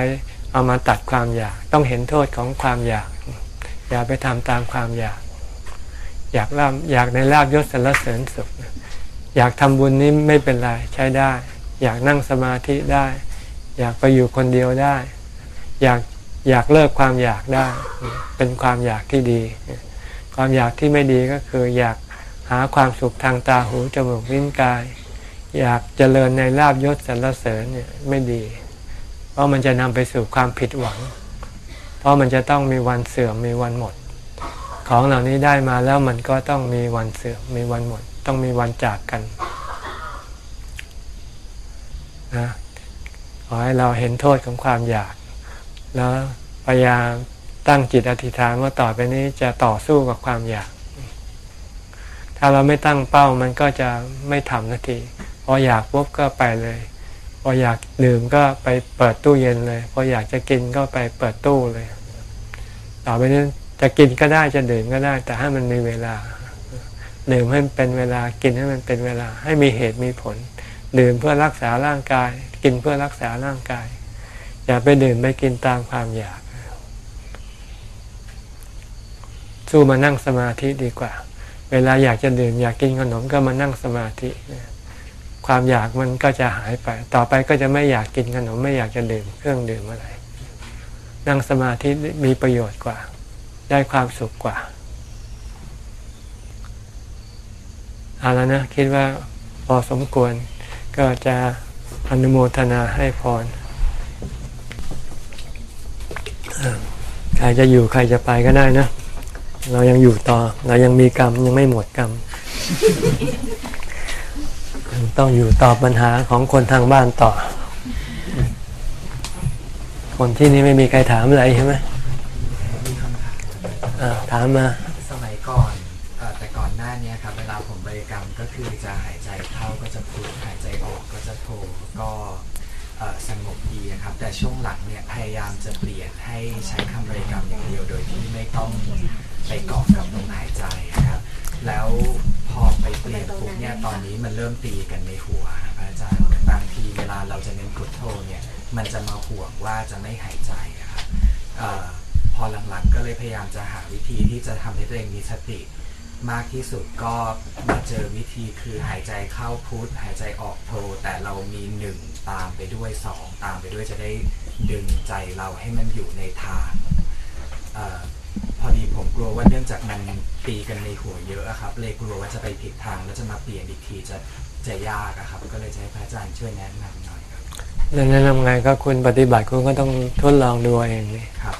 เอามาตัดความอยาก ต้องเห็นโทษของความอยาก อย่าไปทำตามความอยาก อยากลาบอยากในลาบยศสรรเสริญสุข อยากทำบุญนี้ไม่เป็นไรใช้ได้ อยากนั่งสมาธิได้ อยากไปอยู่คนเดียวได้ อยากอยากเลิกความอยากได้ เป็นความอยากที่ดี ความอยากที่ไม่ดีก็คือ อยากหาความสุขทางตาหูจมูกลิ้นกาย อยากเจริญในลาบยศสรรเสริญเนี่ยไม่ดี เพราะมันจะนำไปสู่ความผิดหวัง ราะมันจะต้องมีวันเสื่อมมีวันหมด ของเหล่านี้ได้มาแล้วมันก็ต้องมีวันเสื่อมมีวันหมด ต้องมีวันจากกันนะขอให้เราเห็นโทษของความอยาก แล้วพยายามตั้งจิตอธิษฐานว่าต่อไปนี้จะต่อสู้กับความอยาก ถ้าเราไม่ตั้งเป้ามันก็จะไม่ทำนาทีพออยากปุ๊บก็ไปเลย พออยากดื่มก็ไปเปิดตู้เย็นเลย พออยากจะกินก็ไปเปิดตู้เลย ต่อไปนี้จะกินก็ได้จะดื่มก็ได้ แต่ให้มันมีเวลาดื่มให้มันเป็นเวลากินให้มันเป็นเวลา ให้มีเหตุมีผล ดื่มเพื่อรักษาร่างกาย กินเพื่อรักษาร่างกาย อย่าไปดื่มไปกินตามความอยาก สู้มานั่งสมาธิดีกว่า เวลาอยากจะดื่มอยากกินขนมก็มานั่งสมาธิความอยากมันก็จะหายไป ต่อไปก็จะไม่อยากกินขนมไม่อยากจะดื่มเครื่องดื่มอะไร นั่งสมาธิมีประโยชน์กว่า ได้ความสุขกว่าเอาแล้วนะ คิดว่าพอสมควรก็จะอนุโมทนาให้พรใครจะอยู่ใครจะไปก็ได้นะ เรายังอยู่ต่อ เรายังมีกรรมยังไม่หมดกรรม ต้องอยู่ตอบปัญหาของคนทางบ้านต่อ คนที่นี่ไม่มีใครถามอะไรใช่ไหมมีคำถามถามมา สมัยก่อนเอ่อแต่ก่อนหน้าเนี้ครับเวลาผมบริกรรมก็คือจะหายใจเข้าก็จะพูดหายใจออกก็จะโทก็เอ่อสงบดีนะครับ แต่ช่วงหลังเนี่ยพยายามจะเปลี่ยนให้ใช้คำบริกรรมอย่างเดียวโดยที่ไม่ต้องไปเกาะกับลมหายใจนะครับ แล้วพอไปเปลี่ยนปุ๊บเนี่ยตอนนี้มันเริ่มตีกันในหัวครับอาจารย์บางทีเวลาเราจะเน้นพุทโธเนี่ย มันจะมาห่วงว่าจะไม่หายใจนะครับเอ่อพอหลังๆก็เลยพยายามจะหาวิธีที่จะทำให้ตัวเองมีสติมากที่สุดก็มาเจอวิธีคือหายใจเข้าพุทหายใจออกโทแต่เรามีหนึ่งตามไปด้วยสองตามไปด้วยจะได้ดึงใจเราให้มันอยู่ในทางเออพอดีผมกลัวว่าเนื่องจากมันตีกันในหัวเยอะอะครับ เลยกลัวว่าจะไปผิดทางแล้วจะมาเปลี่ยนอีกทีจะจะยากอะครับ ก็เลยจะให้พระอาจารย์ช่วยแนะนำหน่อย ครับแล้วแนะนำไงก็คุณปฏิบัติคุณก็ต้องทดลองดูเอาเองนี่ครับ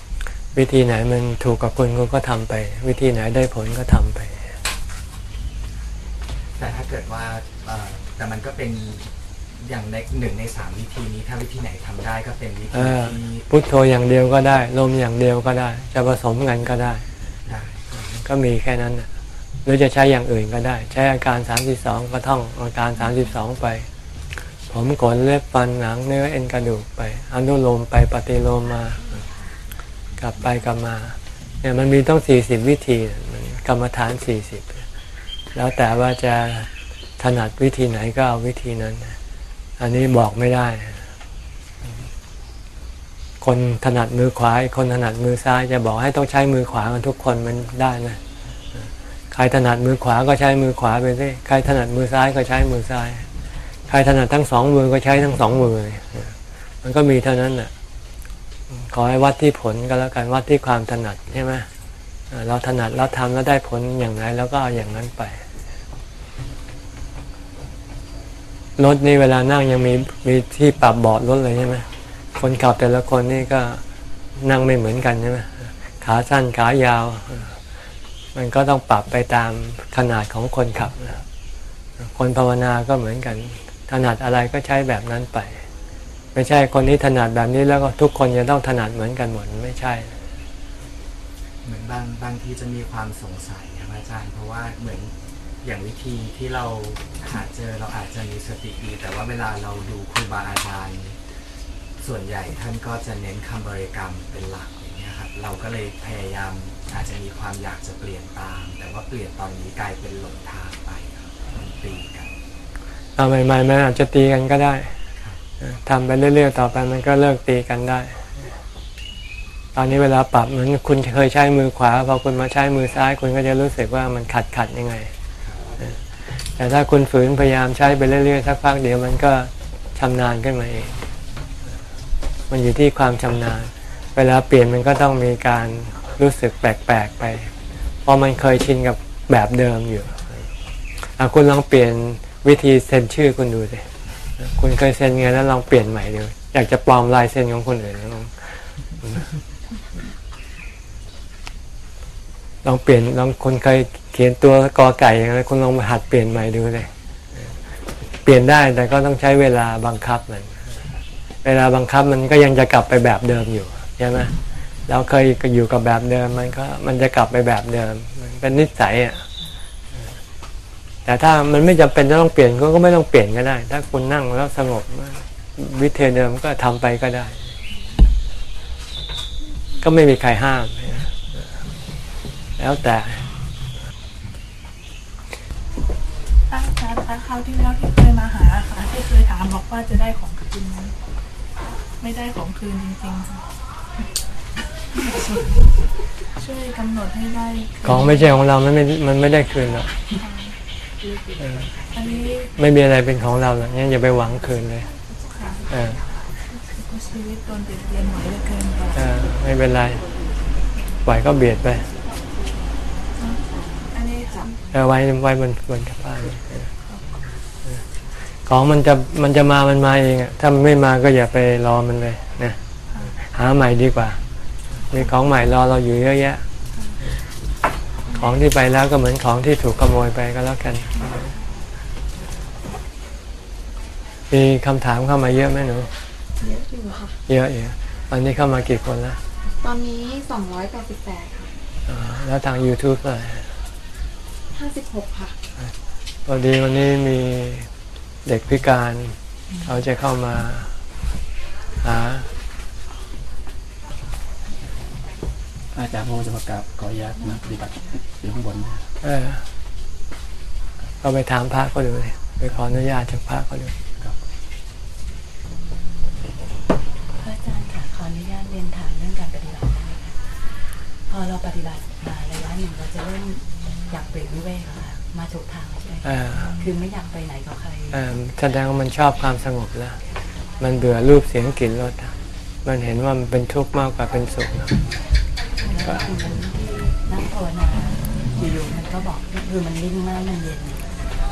วิธีไหนมันถูกกับคุณคุณก็ทำไป วิธีไหนได้ผลก็ทำไป แต่ถ้าเกิดว่าเอ่อแต่มันก็เป็นอย่างในหนึ่งในสามวิธีนี้ถ้าวิธีไหนทำได้ก็เป็นวิเอธีอที่พุทโธอย่างเดียวก็ได้ลมอย่างเดียวก็ได้ จะผสมกันก็ได้ได้ก็มีแค่นั้นน่ะหรือจะใช้อย่างอื่นก็ได้ ใช้อาการ32ก็ท่องอาการ32ไป ผมขนเล็บฟันหนังเนื้อเอ็นกระดูกไป อนุโลมไปปฏิโลมมา กลับไปกลับมาเนี่ยมันมีต้อง40วิธีมันกรรมฐาน40แล้วแต่ว่าจะถนัดวิธีไหนก็เอาวิธีนั้น อันนี้บอกไม่ได้ คนถนัดมือขวาคนถนัดมือซ้ายจะบอกให้ต้องใช้มือขวากันทุกคนมันได้นะใครถนัดมือขวาก็ใช้มือขวาไปสิใครถนัดมือซ้ายก็ใช้มือซ้าย ใครถนัดทั้งสองมือก็ใช้ทั้งสองมือ มันก็มีเท่านั้นน่ะขอให้วัดที่ผลก็แล้วกันวัดที่ความถนัดใช่ไหมเราถนัดเราทำแล้วได้ผลอย่างไรแล้วก็เอาอย่างนั้นไปรถนี่เวลานั่งยังมีมีที่ปรับเบาะรถเลยใช่ไหมคนขับแต่ละคนนี่ก็นั่งไม่เหมือนกันใช่ไหมขาสั้นขายาว มันก็ต้องปรับไปตามขนาดของคนขับ คนภาวนาก็เหมือนกัน ถนัดอะไรก็ใช้แบบนั้นไป ไม่ใช่คนนี้ถนัดแบบนี้แล้วก็ทุกคนจะต้องถนัดเหมือนกันหมดไม่ใช่ เหมือนบางบางทีจะมีความสงสัยครับอาจารย์ เพราะว่าเหมือนอย่างวิธีที่เราหาเจอเราอาจจะมีสติดี แต่ว่าเวลาเราดูครูบาอาจารย์ ส่วนใหญ่ท่านก็จะเน้นคำบริกรรมเป็นหลักอย่างเงี้ยครับเราก็เลยพยายามอาจจะมีความอยากจะเปลี่ยนตาม แต่ว่าเปลี่ยนตอนนี้กลายเป็นหลงทางไปครับมันตี กันเอาใหม่ๆมันอาจจะตีกันก็ได้ทำไปเรื่อยๆต่อไปมันก็เลิกตีกันได้ ตอนนี้เวลาปรับเหมือนคุณเคยใช้มือขวาพอคุณมาใช้มือซ้ายคุณก็จะรู้สึกว่ามันขัดขัดๆยังไง แต่ถ้าคุณฝืนพยายามใช้ไปเรื่อยๆสักพักเดียวมันก็ชำนาญขึ้นมาเอง มันอยู่ที่ความชำนาญ เวลาเปลี่ยนมันก็ต้องมีการรู้สึกแปลกๆไป เพราะมันเคยชินกับแบบเดิมอยู่อคุณลองเปลี่ยน วิธีเซ็นชื่อคุณดูสิคุณเคยเซ็นไงแล้วลองเปลี่ยนใหม่ดูอยากจะปลอมลายเซ็นของคนอื่นลองลองเปลี่ยนลองคนเคยเขียนตัวกอไก่อย่างไรคุณลองมาหัดเปลี่ยนใหม่ดูเลยเปลี่ยนได้แต่ก็ต้องใช้เวลาบังคับมัน เวลาบังคับมันก็ยังจะกลับไปแบบเดิมอยู่ใช่ไหมเราเคยอยู่กับแบบเดิมมันก็มันจะกลับไปแบบเดิม มันเป็นนิสัยอะ แต่ถ้ามันไม่จำเป็นจะต้องเปลี่ยนก็ก็ไม่ต้องเปลี่ยนก็ได้ ถ้าคุณนั่งแล้วสงบวิธีเดิมก็ทำไปก็ได้ ก็ไม่มีใครห้าม แล้วแต่พระอาจารย์คะคราวที่แล้วที่เคยมาหาค่ะที่เคยถามบอกว่าจะได้ของคืนไม่ได้ของคืนจริงๆค่ะช่วยกำหนดให้ได้คืนของไม่ใช่ของเรามันไม่มันไม่ได้คืนหรอกเอออันนี้ ไม่มีอะไรเป็นของเราหรอกงั้นอย่าไปหวังคืนเลยค่ะเออชีวิตโดนเบียดเบียนหน่อยเหลือเกินค่ะเออไม่เป็นไร ปล่อยก็เบียดไปอันนี้ค่ะเออไว้ไว้บนบนกระเป๋าเนี่ยเออเออของมันจะมันจะมามันมาเองอะถ้ามันไม่มาก็อย่าไปรอมันเลยนะหาใหม่ดีกว่า มีของใหม่รอเราอยู่เยอะแยะ ของที่ไปแล้วก็เหมือนของที่ถูกขโมยไปก็แล้วกัน มีคำถามเข้ามาเยอะไหมหนูเยอะอยู่ค่ะเยอะอยู่วันนี้เข้ามากี่คนแล้วตอนนี้288ค่ะอ่าแล้วทาง YouTube เลย56ค่ะพอดีวันนี้มีเด็กพิการ เขาจะเข้ามาหา อาจารย์โมจะประกาศขออนุญาตนะปฏิบัติอยู่ข้างบนนะเออก็ไปถามพระก็ดูเลยไปขออนุญาตจากพระก็ดูครับพระอาจารย์ค่ะขออนุญาตเรียนถามเรื่องการปฏิบัติได้ไหมคะพอเราปฏิบัติมาระยะหนึ่งเราจะเริ่มอยากเปลี่ยนวิเวกแล้วค่ะมาถูกทางแล้วใช่ไหมเออคือไม่อยากไปไหนกับใครเออแสดงว่ามันชอบความสงบแล้ว มันเบื่อรูปเสียงกลิ่นรสอะมันเห็นว่ามันเป็นทุกข์มากกว่าเป็นสุขนะแล้ว คือมันที่นั่งภาวนาอยู่ๆมันก็บอกคือมันนิ่งมากมันเย็น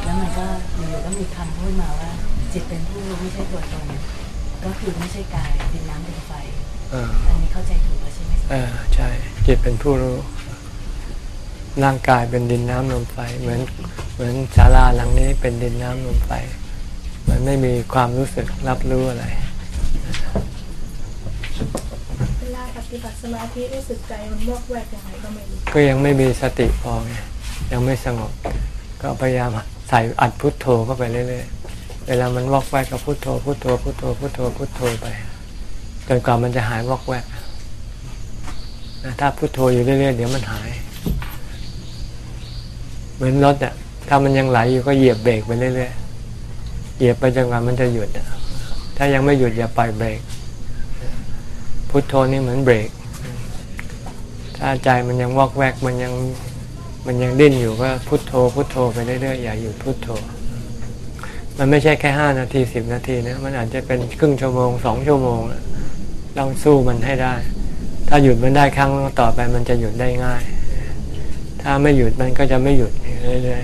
แล้วมันก็อยู่ๆก็มีคำพูดมาว่า จิตเป็นผู้รู้ไม่ใช่ตัวตนก็คือไม่ใช่กายดินน้ำดินไฟอันนี้เข้าใจถูกแล้วใช่ไหมเออใช่จิตเป็นผู้รู้ร่างกายเป็นดินน้ำลมไฟ เหมือนเหมือนศาลาหลังนี้เป็นดินน้ำลมไฟ มันไม่มีความรู้สึกรับรู้อะไร ฏิบัติสมาธิรู้สึกใจมันวอกแวกยังไงก็ไม่รู้ก็ยังไม่มีสติพอไงยังไม่สงบ ก็พยายามใส่อัดพุทโธเข้าไปเรื่อยๆเวลามันวอกแวกก็พุทโธพุทโธพุทโธพุทโธพุทโธไปจนกว่ามันจะหายวอกแวกนะถ้าพุทโธอยู่เรื่อยๆเดี๋ยวมันหาย เหมือนรถอะถ้ามันยังไหลอยู่ก็เหยียบเบรกไปเรื่อยๆเหยียบไปจนกว่ามันจะหยุดถ้ายังไม่หยุดอย่าปล่อยเบรก พุทโธนี่เหมือนเบรก ถ้าใจมันยังวอกแวกมันยังมันยังดิ้นอยู่ก็พุทโธ พุทโธไปเรื่อยๆอย่าหยุดพุทโธ มันไม่ใช่แค่ห้านาทีสิบนาทีนะมันอาจจะเป็นครึ่งชั่วโมงสองชั่วโมงต้องสู้มันให้ได้ ถ้าหยุดมันได้ครั้งต่อไปมันจะหยุดได้ง่าย ถ้าไม่หยุดมันก็จะไม่หยุดเรื่อย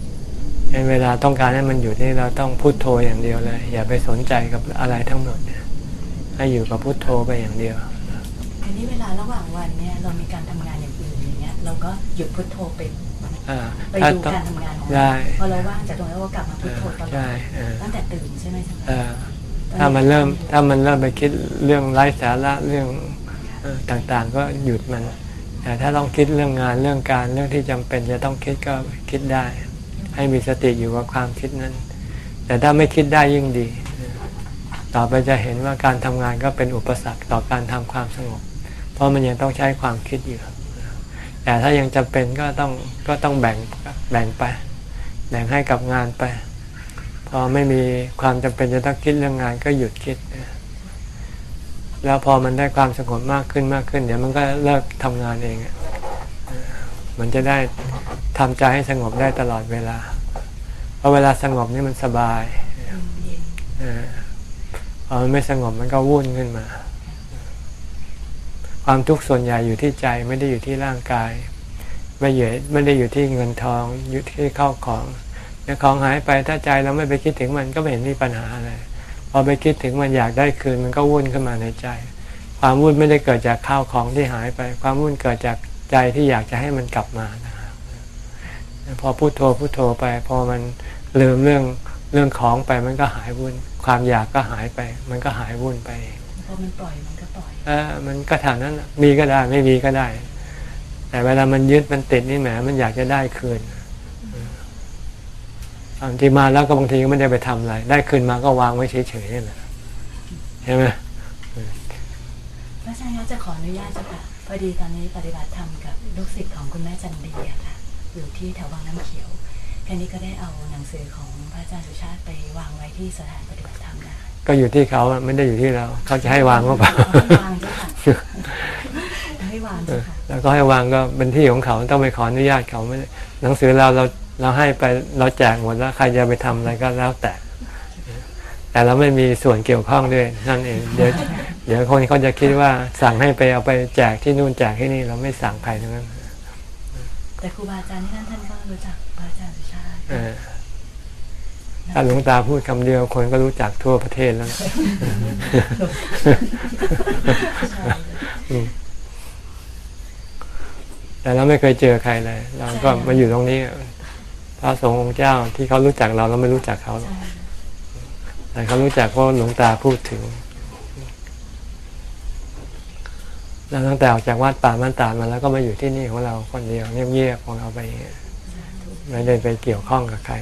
ๆในเวลาต้องการให้มันหยุดนี่เราต้องพุทโธอย่างเดียวเลย อย่าไปสนใจกับอะไรทั้งหมด ให้อยู่กับพุทโธไปอย่างเดียวทีนี้เวลาระหว่างวันเนี่ยเรามีการทำงานอย่างอื่นอย่างเงี้ยเราก็หยุดพุทโธไปอ่าไปถ้าดูต้องการทำงานของได้เราพอเราว่างจากตรงนั้นเราก็กลับมาพุทโธตลอดใช่เออตั้งแต่ตื่นใช่ไหมใช่ไหมเออถ้ามันเริ่มถ้ามันเริ่มไปคิดเรื่องไร้สาระเรื่องเอ่อต่างๆ ก็หยุดมันแต่ถ้าต้องคิดเรื่องงานเรื่องการเรื่องที่จำเป็นจะต้องคิดก็คิดได้ ให้มีสติอยู่กับความคิดนั้น แต่ถ้าไม่คิดได้ยิ่งดี ต่อไปจะเห็นว่าการทำงานก็เป็นอุปสรรคต่อการทำความสงบ เพราะมันยังต้องใช้ความคิดอยู่ แต่ถ้ายังจำเป็นก็ต้องก็ต้องแบ่งแบ่งไป แบ่งให้กับงานไป พอไม่มีความจำเป็นจะต้องคิดเรื่องงานก็หยุดคิด แล้วพอมันได้ความสงบมากขึ้นมากขึ้น เดี๋ยวมันก็เลิกทำงานเอง มันจะได้ทำใจให้สงบได้ตลอดเวลา เพราะเวลาสงบนี่มันสบายเย็นเออ พอมันไม่สงบมันก็วุ่นขึ้นมา ความทุกข์ส่วนใหญ่อยู่ที่ใจไม่ได้อยู่ที่ร่างกาย ไม่อยู่ไม่ได้อยู่ที่เงินทองอยู่ที่เข้าของเนี่ยของหายไปถ้าใจเราไม่ไปคิดถึงมันก็ไม่เห็นมีปัญหาอะไรพอไปคิดถึงมันอยากได้คืนมันก็วุ่นขึ้นมาในใจ ความวุ่นไม่ได้เกิดจากข้าวของที่หายไป ความวุ่นเกิดจากใจที่อยากจะให้มันกลับมานะครับพอพูดโทพูดโทไป พอมันลืมเรื่องเรื่องของไปมันก็หายวุ่น ความอยากก็หายไป มันก็หายวุ่นไปพอมันปล่อยมันก็ปล่อยเออมันก็ฐานนั้นน่ะมีก็ได้ไม่มีก็ได้ แต่เวลามันยึดมันติดนี่แหมมันอยากจะได้คืนบางทีมาแล้วก็บางทีก็ไม่ได้ไปทำอะไร ได้คืนมาก็วางไว้เฉยๆนี่แหละใช่ไหมพระอาจารย์คะจะขออนุญาตเจ้าค่ะพอดีตอนนี้ปฏิบัติธรรมกับลูกศิษย์ของคุณแม่จันดีอะค่ะอยู่ที่แถววังน้ำเขียว แค่นี้ก็ได้เอาหนังสือของพระอาจารย์สุชาติไปวางไว้ที่สถานปฏิบัติธรรมนะคะก็อยู่ที่เขาอะไม่ได้อยู่ที่เรา เขาจะให้วางก็เปล่าให้วางเจ้าค่ะให้วางเอเจ้าอค่ะแล้วก็ให้วางก็เป็นที่ของเขาต้องไปขออนุญาตเขาไม่ได้หนังสือเราเราเราให้ไปเราแจกหมดแล้วใครจะไปทำอะไรก็แล้วแต่ แต่เราไม่มีส่วนเกี่ยวข้องด้วยนั่นเองเดี๋ยวเดี๋ยวคนเขาจะคิดว่าสั่งให้ไปเอาไปแจกที่นู่นแจกที่นี่เราไม่สั่งใครทั้งนั้นแต่ครูบาอาจารย์ที่ท่านท่านก็รู้จัก ถ้าหลวงตาพูดคำเดียวคนก็รู้จักทั่วประเทศแล้วใช่อืมแต่เราไม่เคยเจอใครเลย เราก็มาอยู่ตรงนี้ พระสงฆ์องค์เจ้าที่เขารู้จักเราเราไม่รู้จักเขาหรอกใช่แต่เขารู้จักเพราะหลวงตาพูดถึง แล้วตั้งแต่ออกจากวัดป่ามันตาดมาแล้วก็มาอยู่ที่นี่ของเราคนเดียวเงียบๆของเราไปอย่างเงี้ย ไม่ได้ไปเกี่ยวข้องกับใคร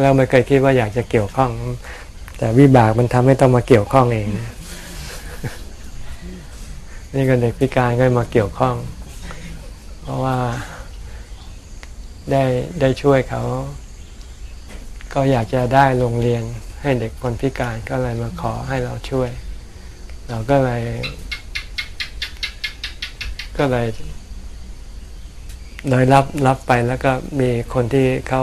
เราไม่เคยคิดว่าอยากจะเกี่ยวข้อง แต่วิบากมันทำให้ต้องมาเกี่ยวข้องเอง นี่ก็เด็กพิการก็มาเกี่ยวข้อง เพราะว่าได้ได้ช่วยเขา ก็อยากจะได้โรงเรียนให้เด็กคนพิการก็เลยมาขอให้เราช่วย เราก็เลย ก็เลย โดยรับรับไปแล้วก็มีคนที่เขา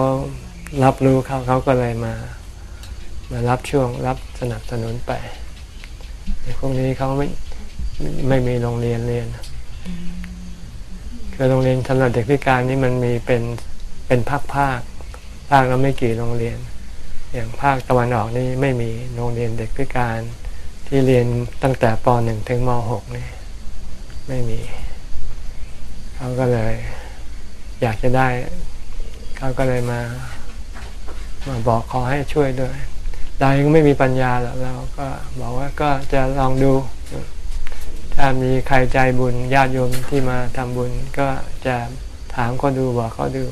รับรู้เขาเขาก็เลยมา มารับช่วงรับสนับสนุนไปพวกนี้เขาไม่ไม่มีโรงเรียนเรียนคือโรงเรียนสำหรับเด็กพิการนี่มันมีเป็นเป็นภาคภาคภาคแล้วไม่กี่โรงเรียน อย่างภาคตะวันออกนี่ไม่มีโรงเรียนเด็กพิการที่เรียนตั้งแต่ป .1 ถึงม .6 นี่ไม่มีเขาก็เลย อยากจะได้ เขาก็เลยมามาบอกขอให้ช่วยด้วยเรายังไม่มีปัญญาหรอกเราก็บอกว่าก็จะลองดู ถ้ามีใครใจบุญญาติโยมที่มาทำบุญ ก็จะถามเขาดูบอกเขาดู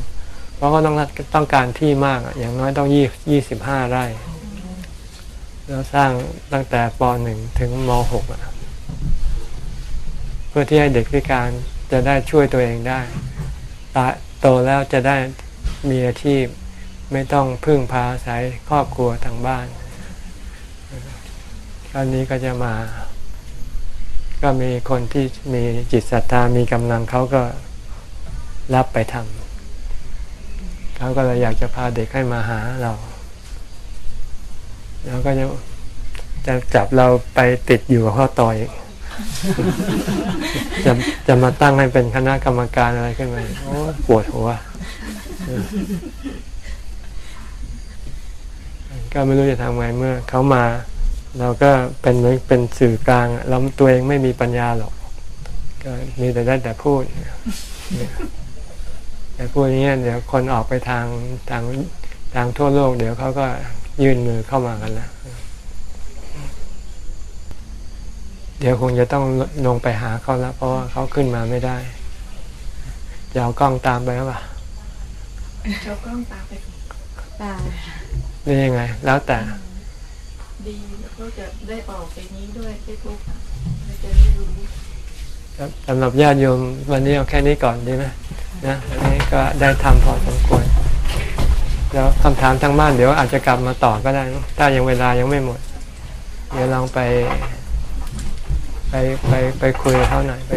เพราะเขาต้องต้องการที่มากอย่างน้อยต้องยี่ยี่สิบห้าไร่ แล้วสร้างตั้งแต่ปหนึ่งถึงมหกเพื่อที่ให้เด็กพิการจะได้ช่วยตัวเองได้ ตาโตแล้วจะได้มีอาชีพไม่ต้องพึ่งพาอาศัยครอบครัวทางบ้านคราวนี้ก็จะมา ก็มีคนที่มีจิตศรัทธามีกำลังเขาก็รับไปทำเขาก็เลยอยากจะพาเด็กให้มาหาเรา แล้วก็จะจะจับเราไปติดอยู่กับข้อต่อย จะจะมาตั้งให้เป็นคณะกรรมการอะไรขึ้นมาโอ้ปวดหัวก็ไม่รู้จะทำไงเมื่อเขามา เราก็เป็นเหมือนเป็นสื่อกลางเราตัวเองไม่มีปัญญาหรอก ก็มีแต่ได้แต่พูดแต่พูดอย่างเงี้ยเดี๋ยวคนออกไปทางทางทางทั่วโลก เดี๋ยวเขาก็ยื่นมือเข้ามากันแล้ว เดี๋ยวคงจะต้องลงไปหาเขาแล้วเพราะว่าเขาขึ้นมาไม่ได้จะเอากล้องตามไปหรือเปล่าเรากล้องตามไปแต่หรือยังไง แล้วแต่ ดีแล้วก็จะได้ออกไปนี้ด้วยเฟซบุ๊กอะเราจะได้รู้ครับสำหรับญาติโยมวันนี้เอาแค่นี้ก่อนดีไหมนะอันนี้ก็ได้ทำพอสมควรแล้วคำถามทางบ้านเดี๋ยวอาจจะกลับมาต่อก็ได้นะถ้ายังเวลายังไม่หมด เดี๋ยวลองไป ไปไปไปคุยกับเขาหน่อยไป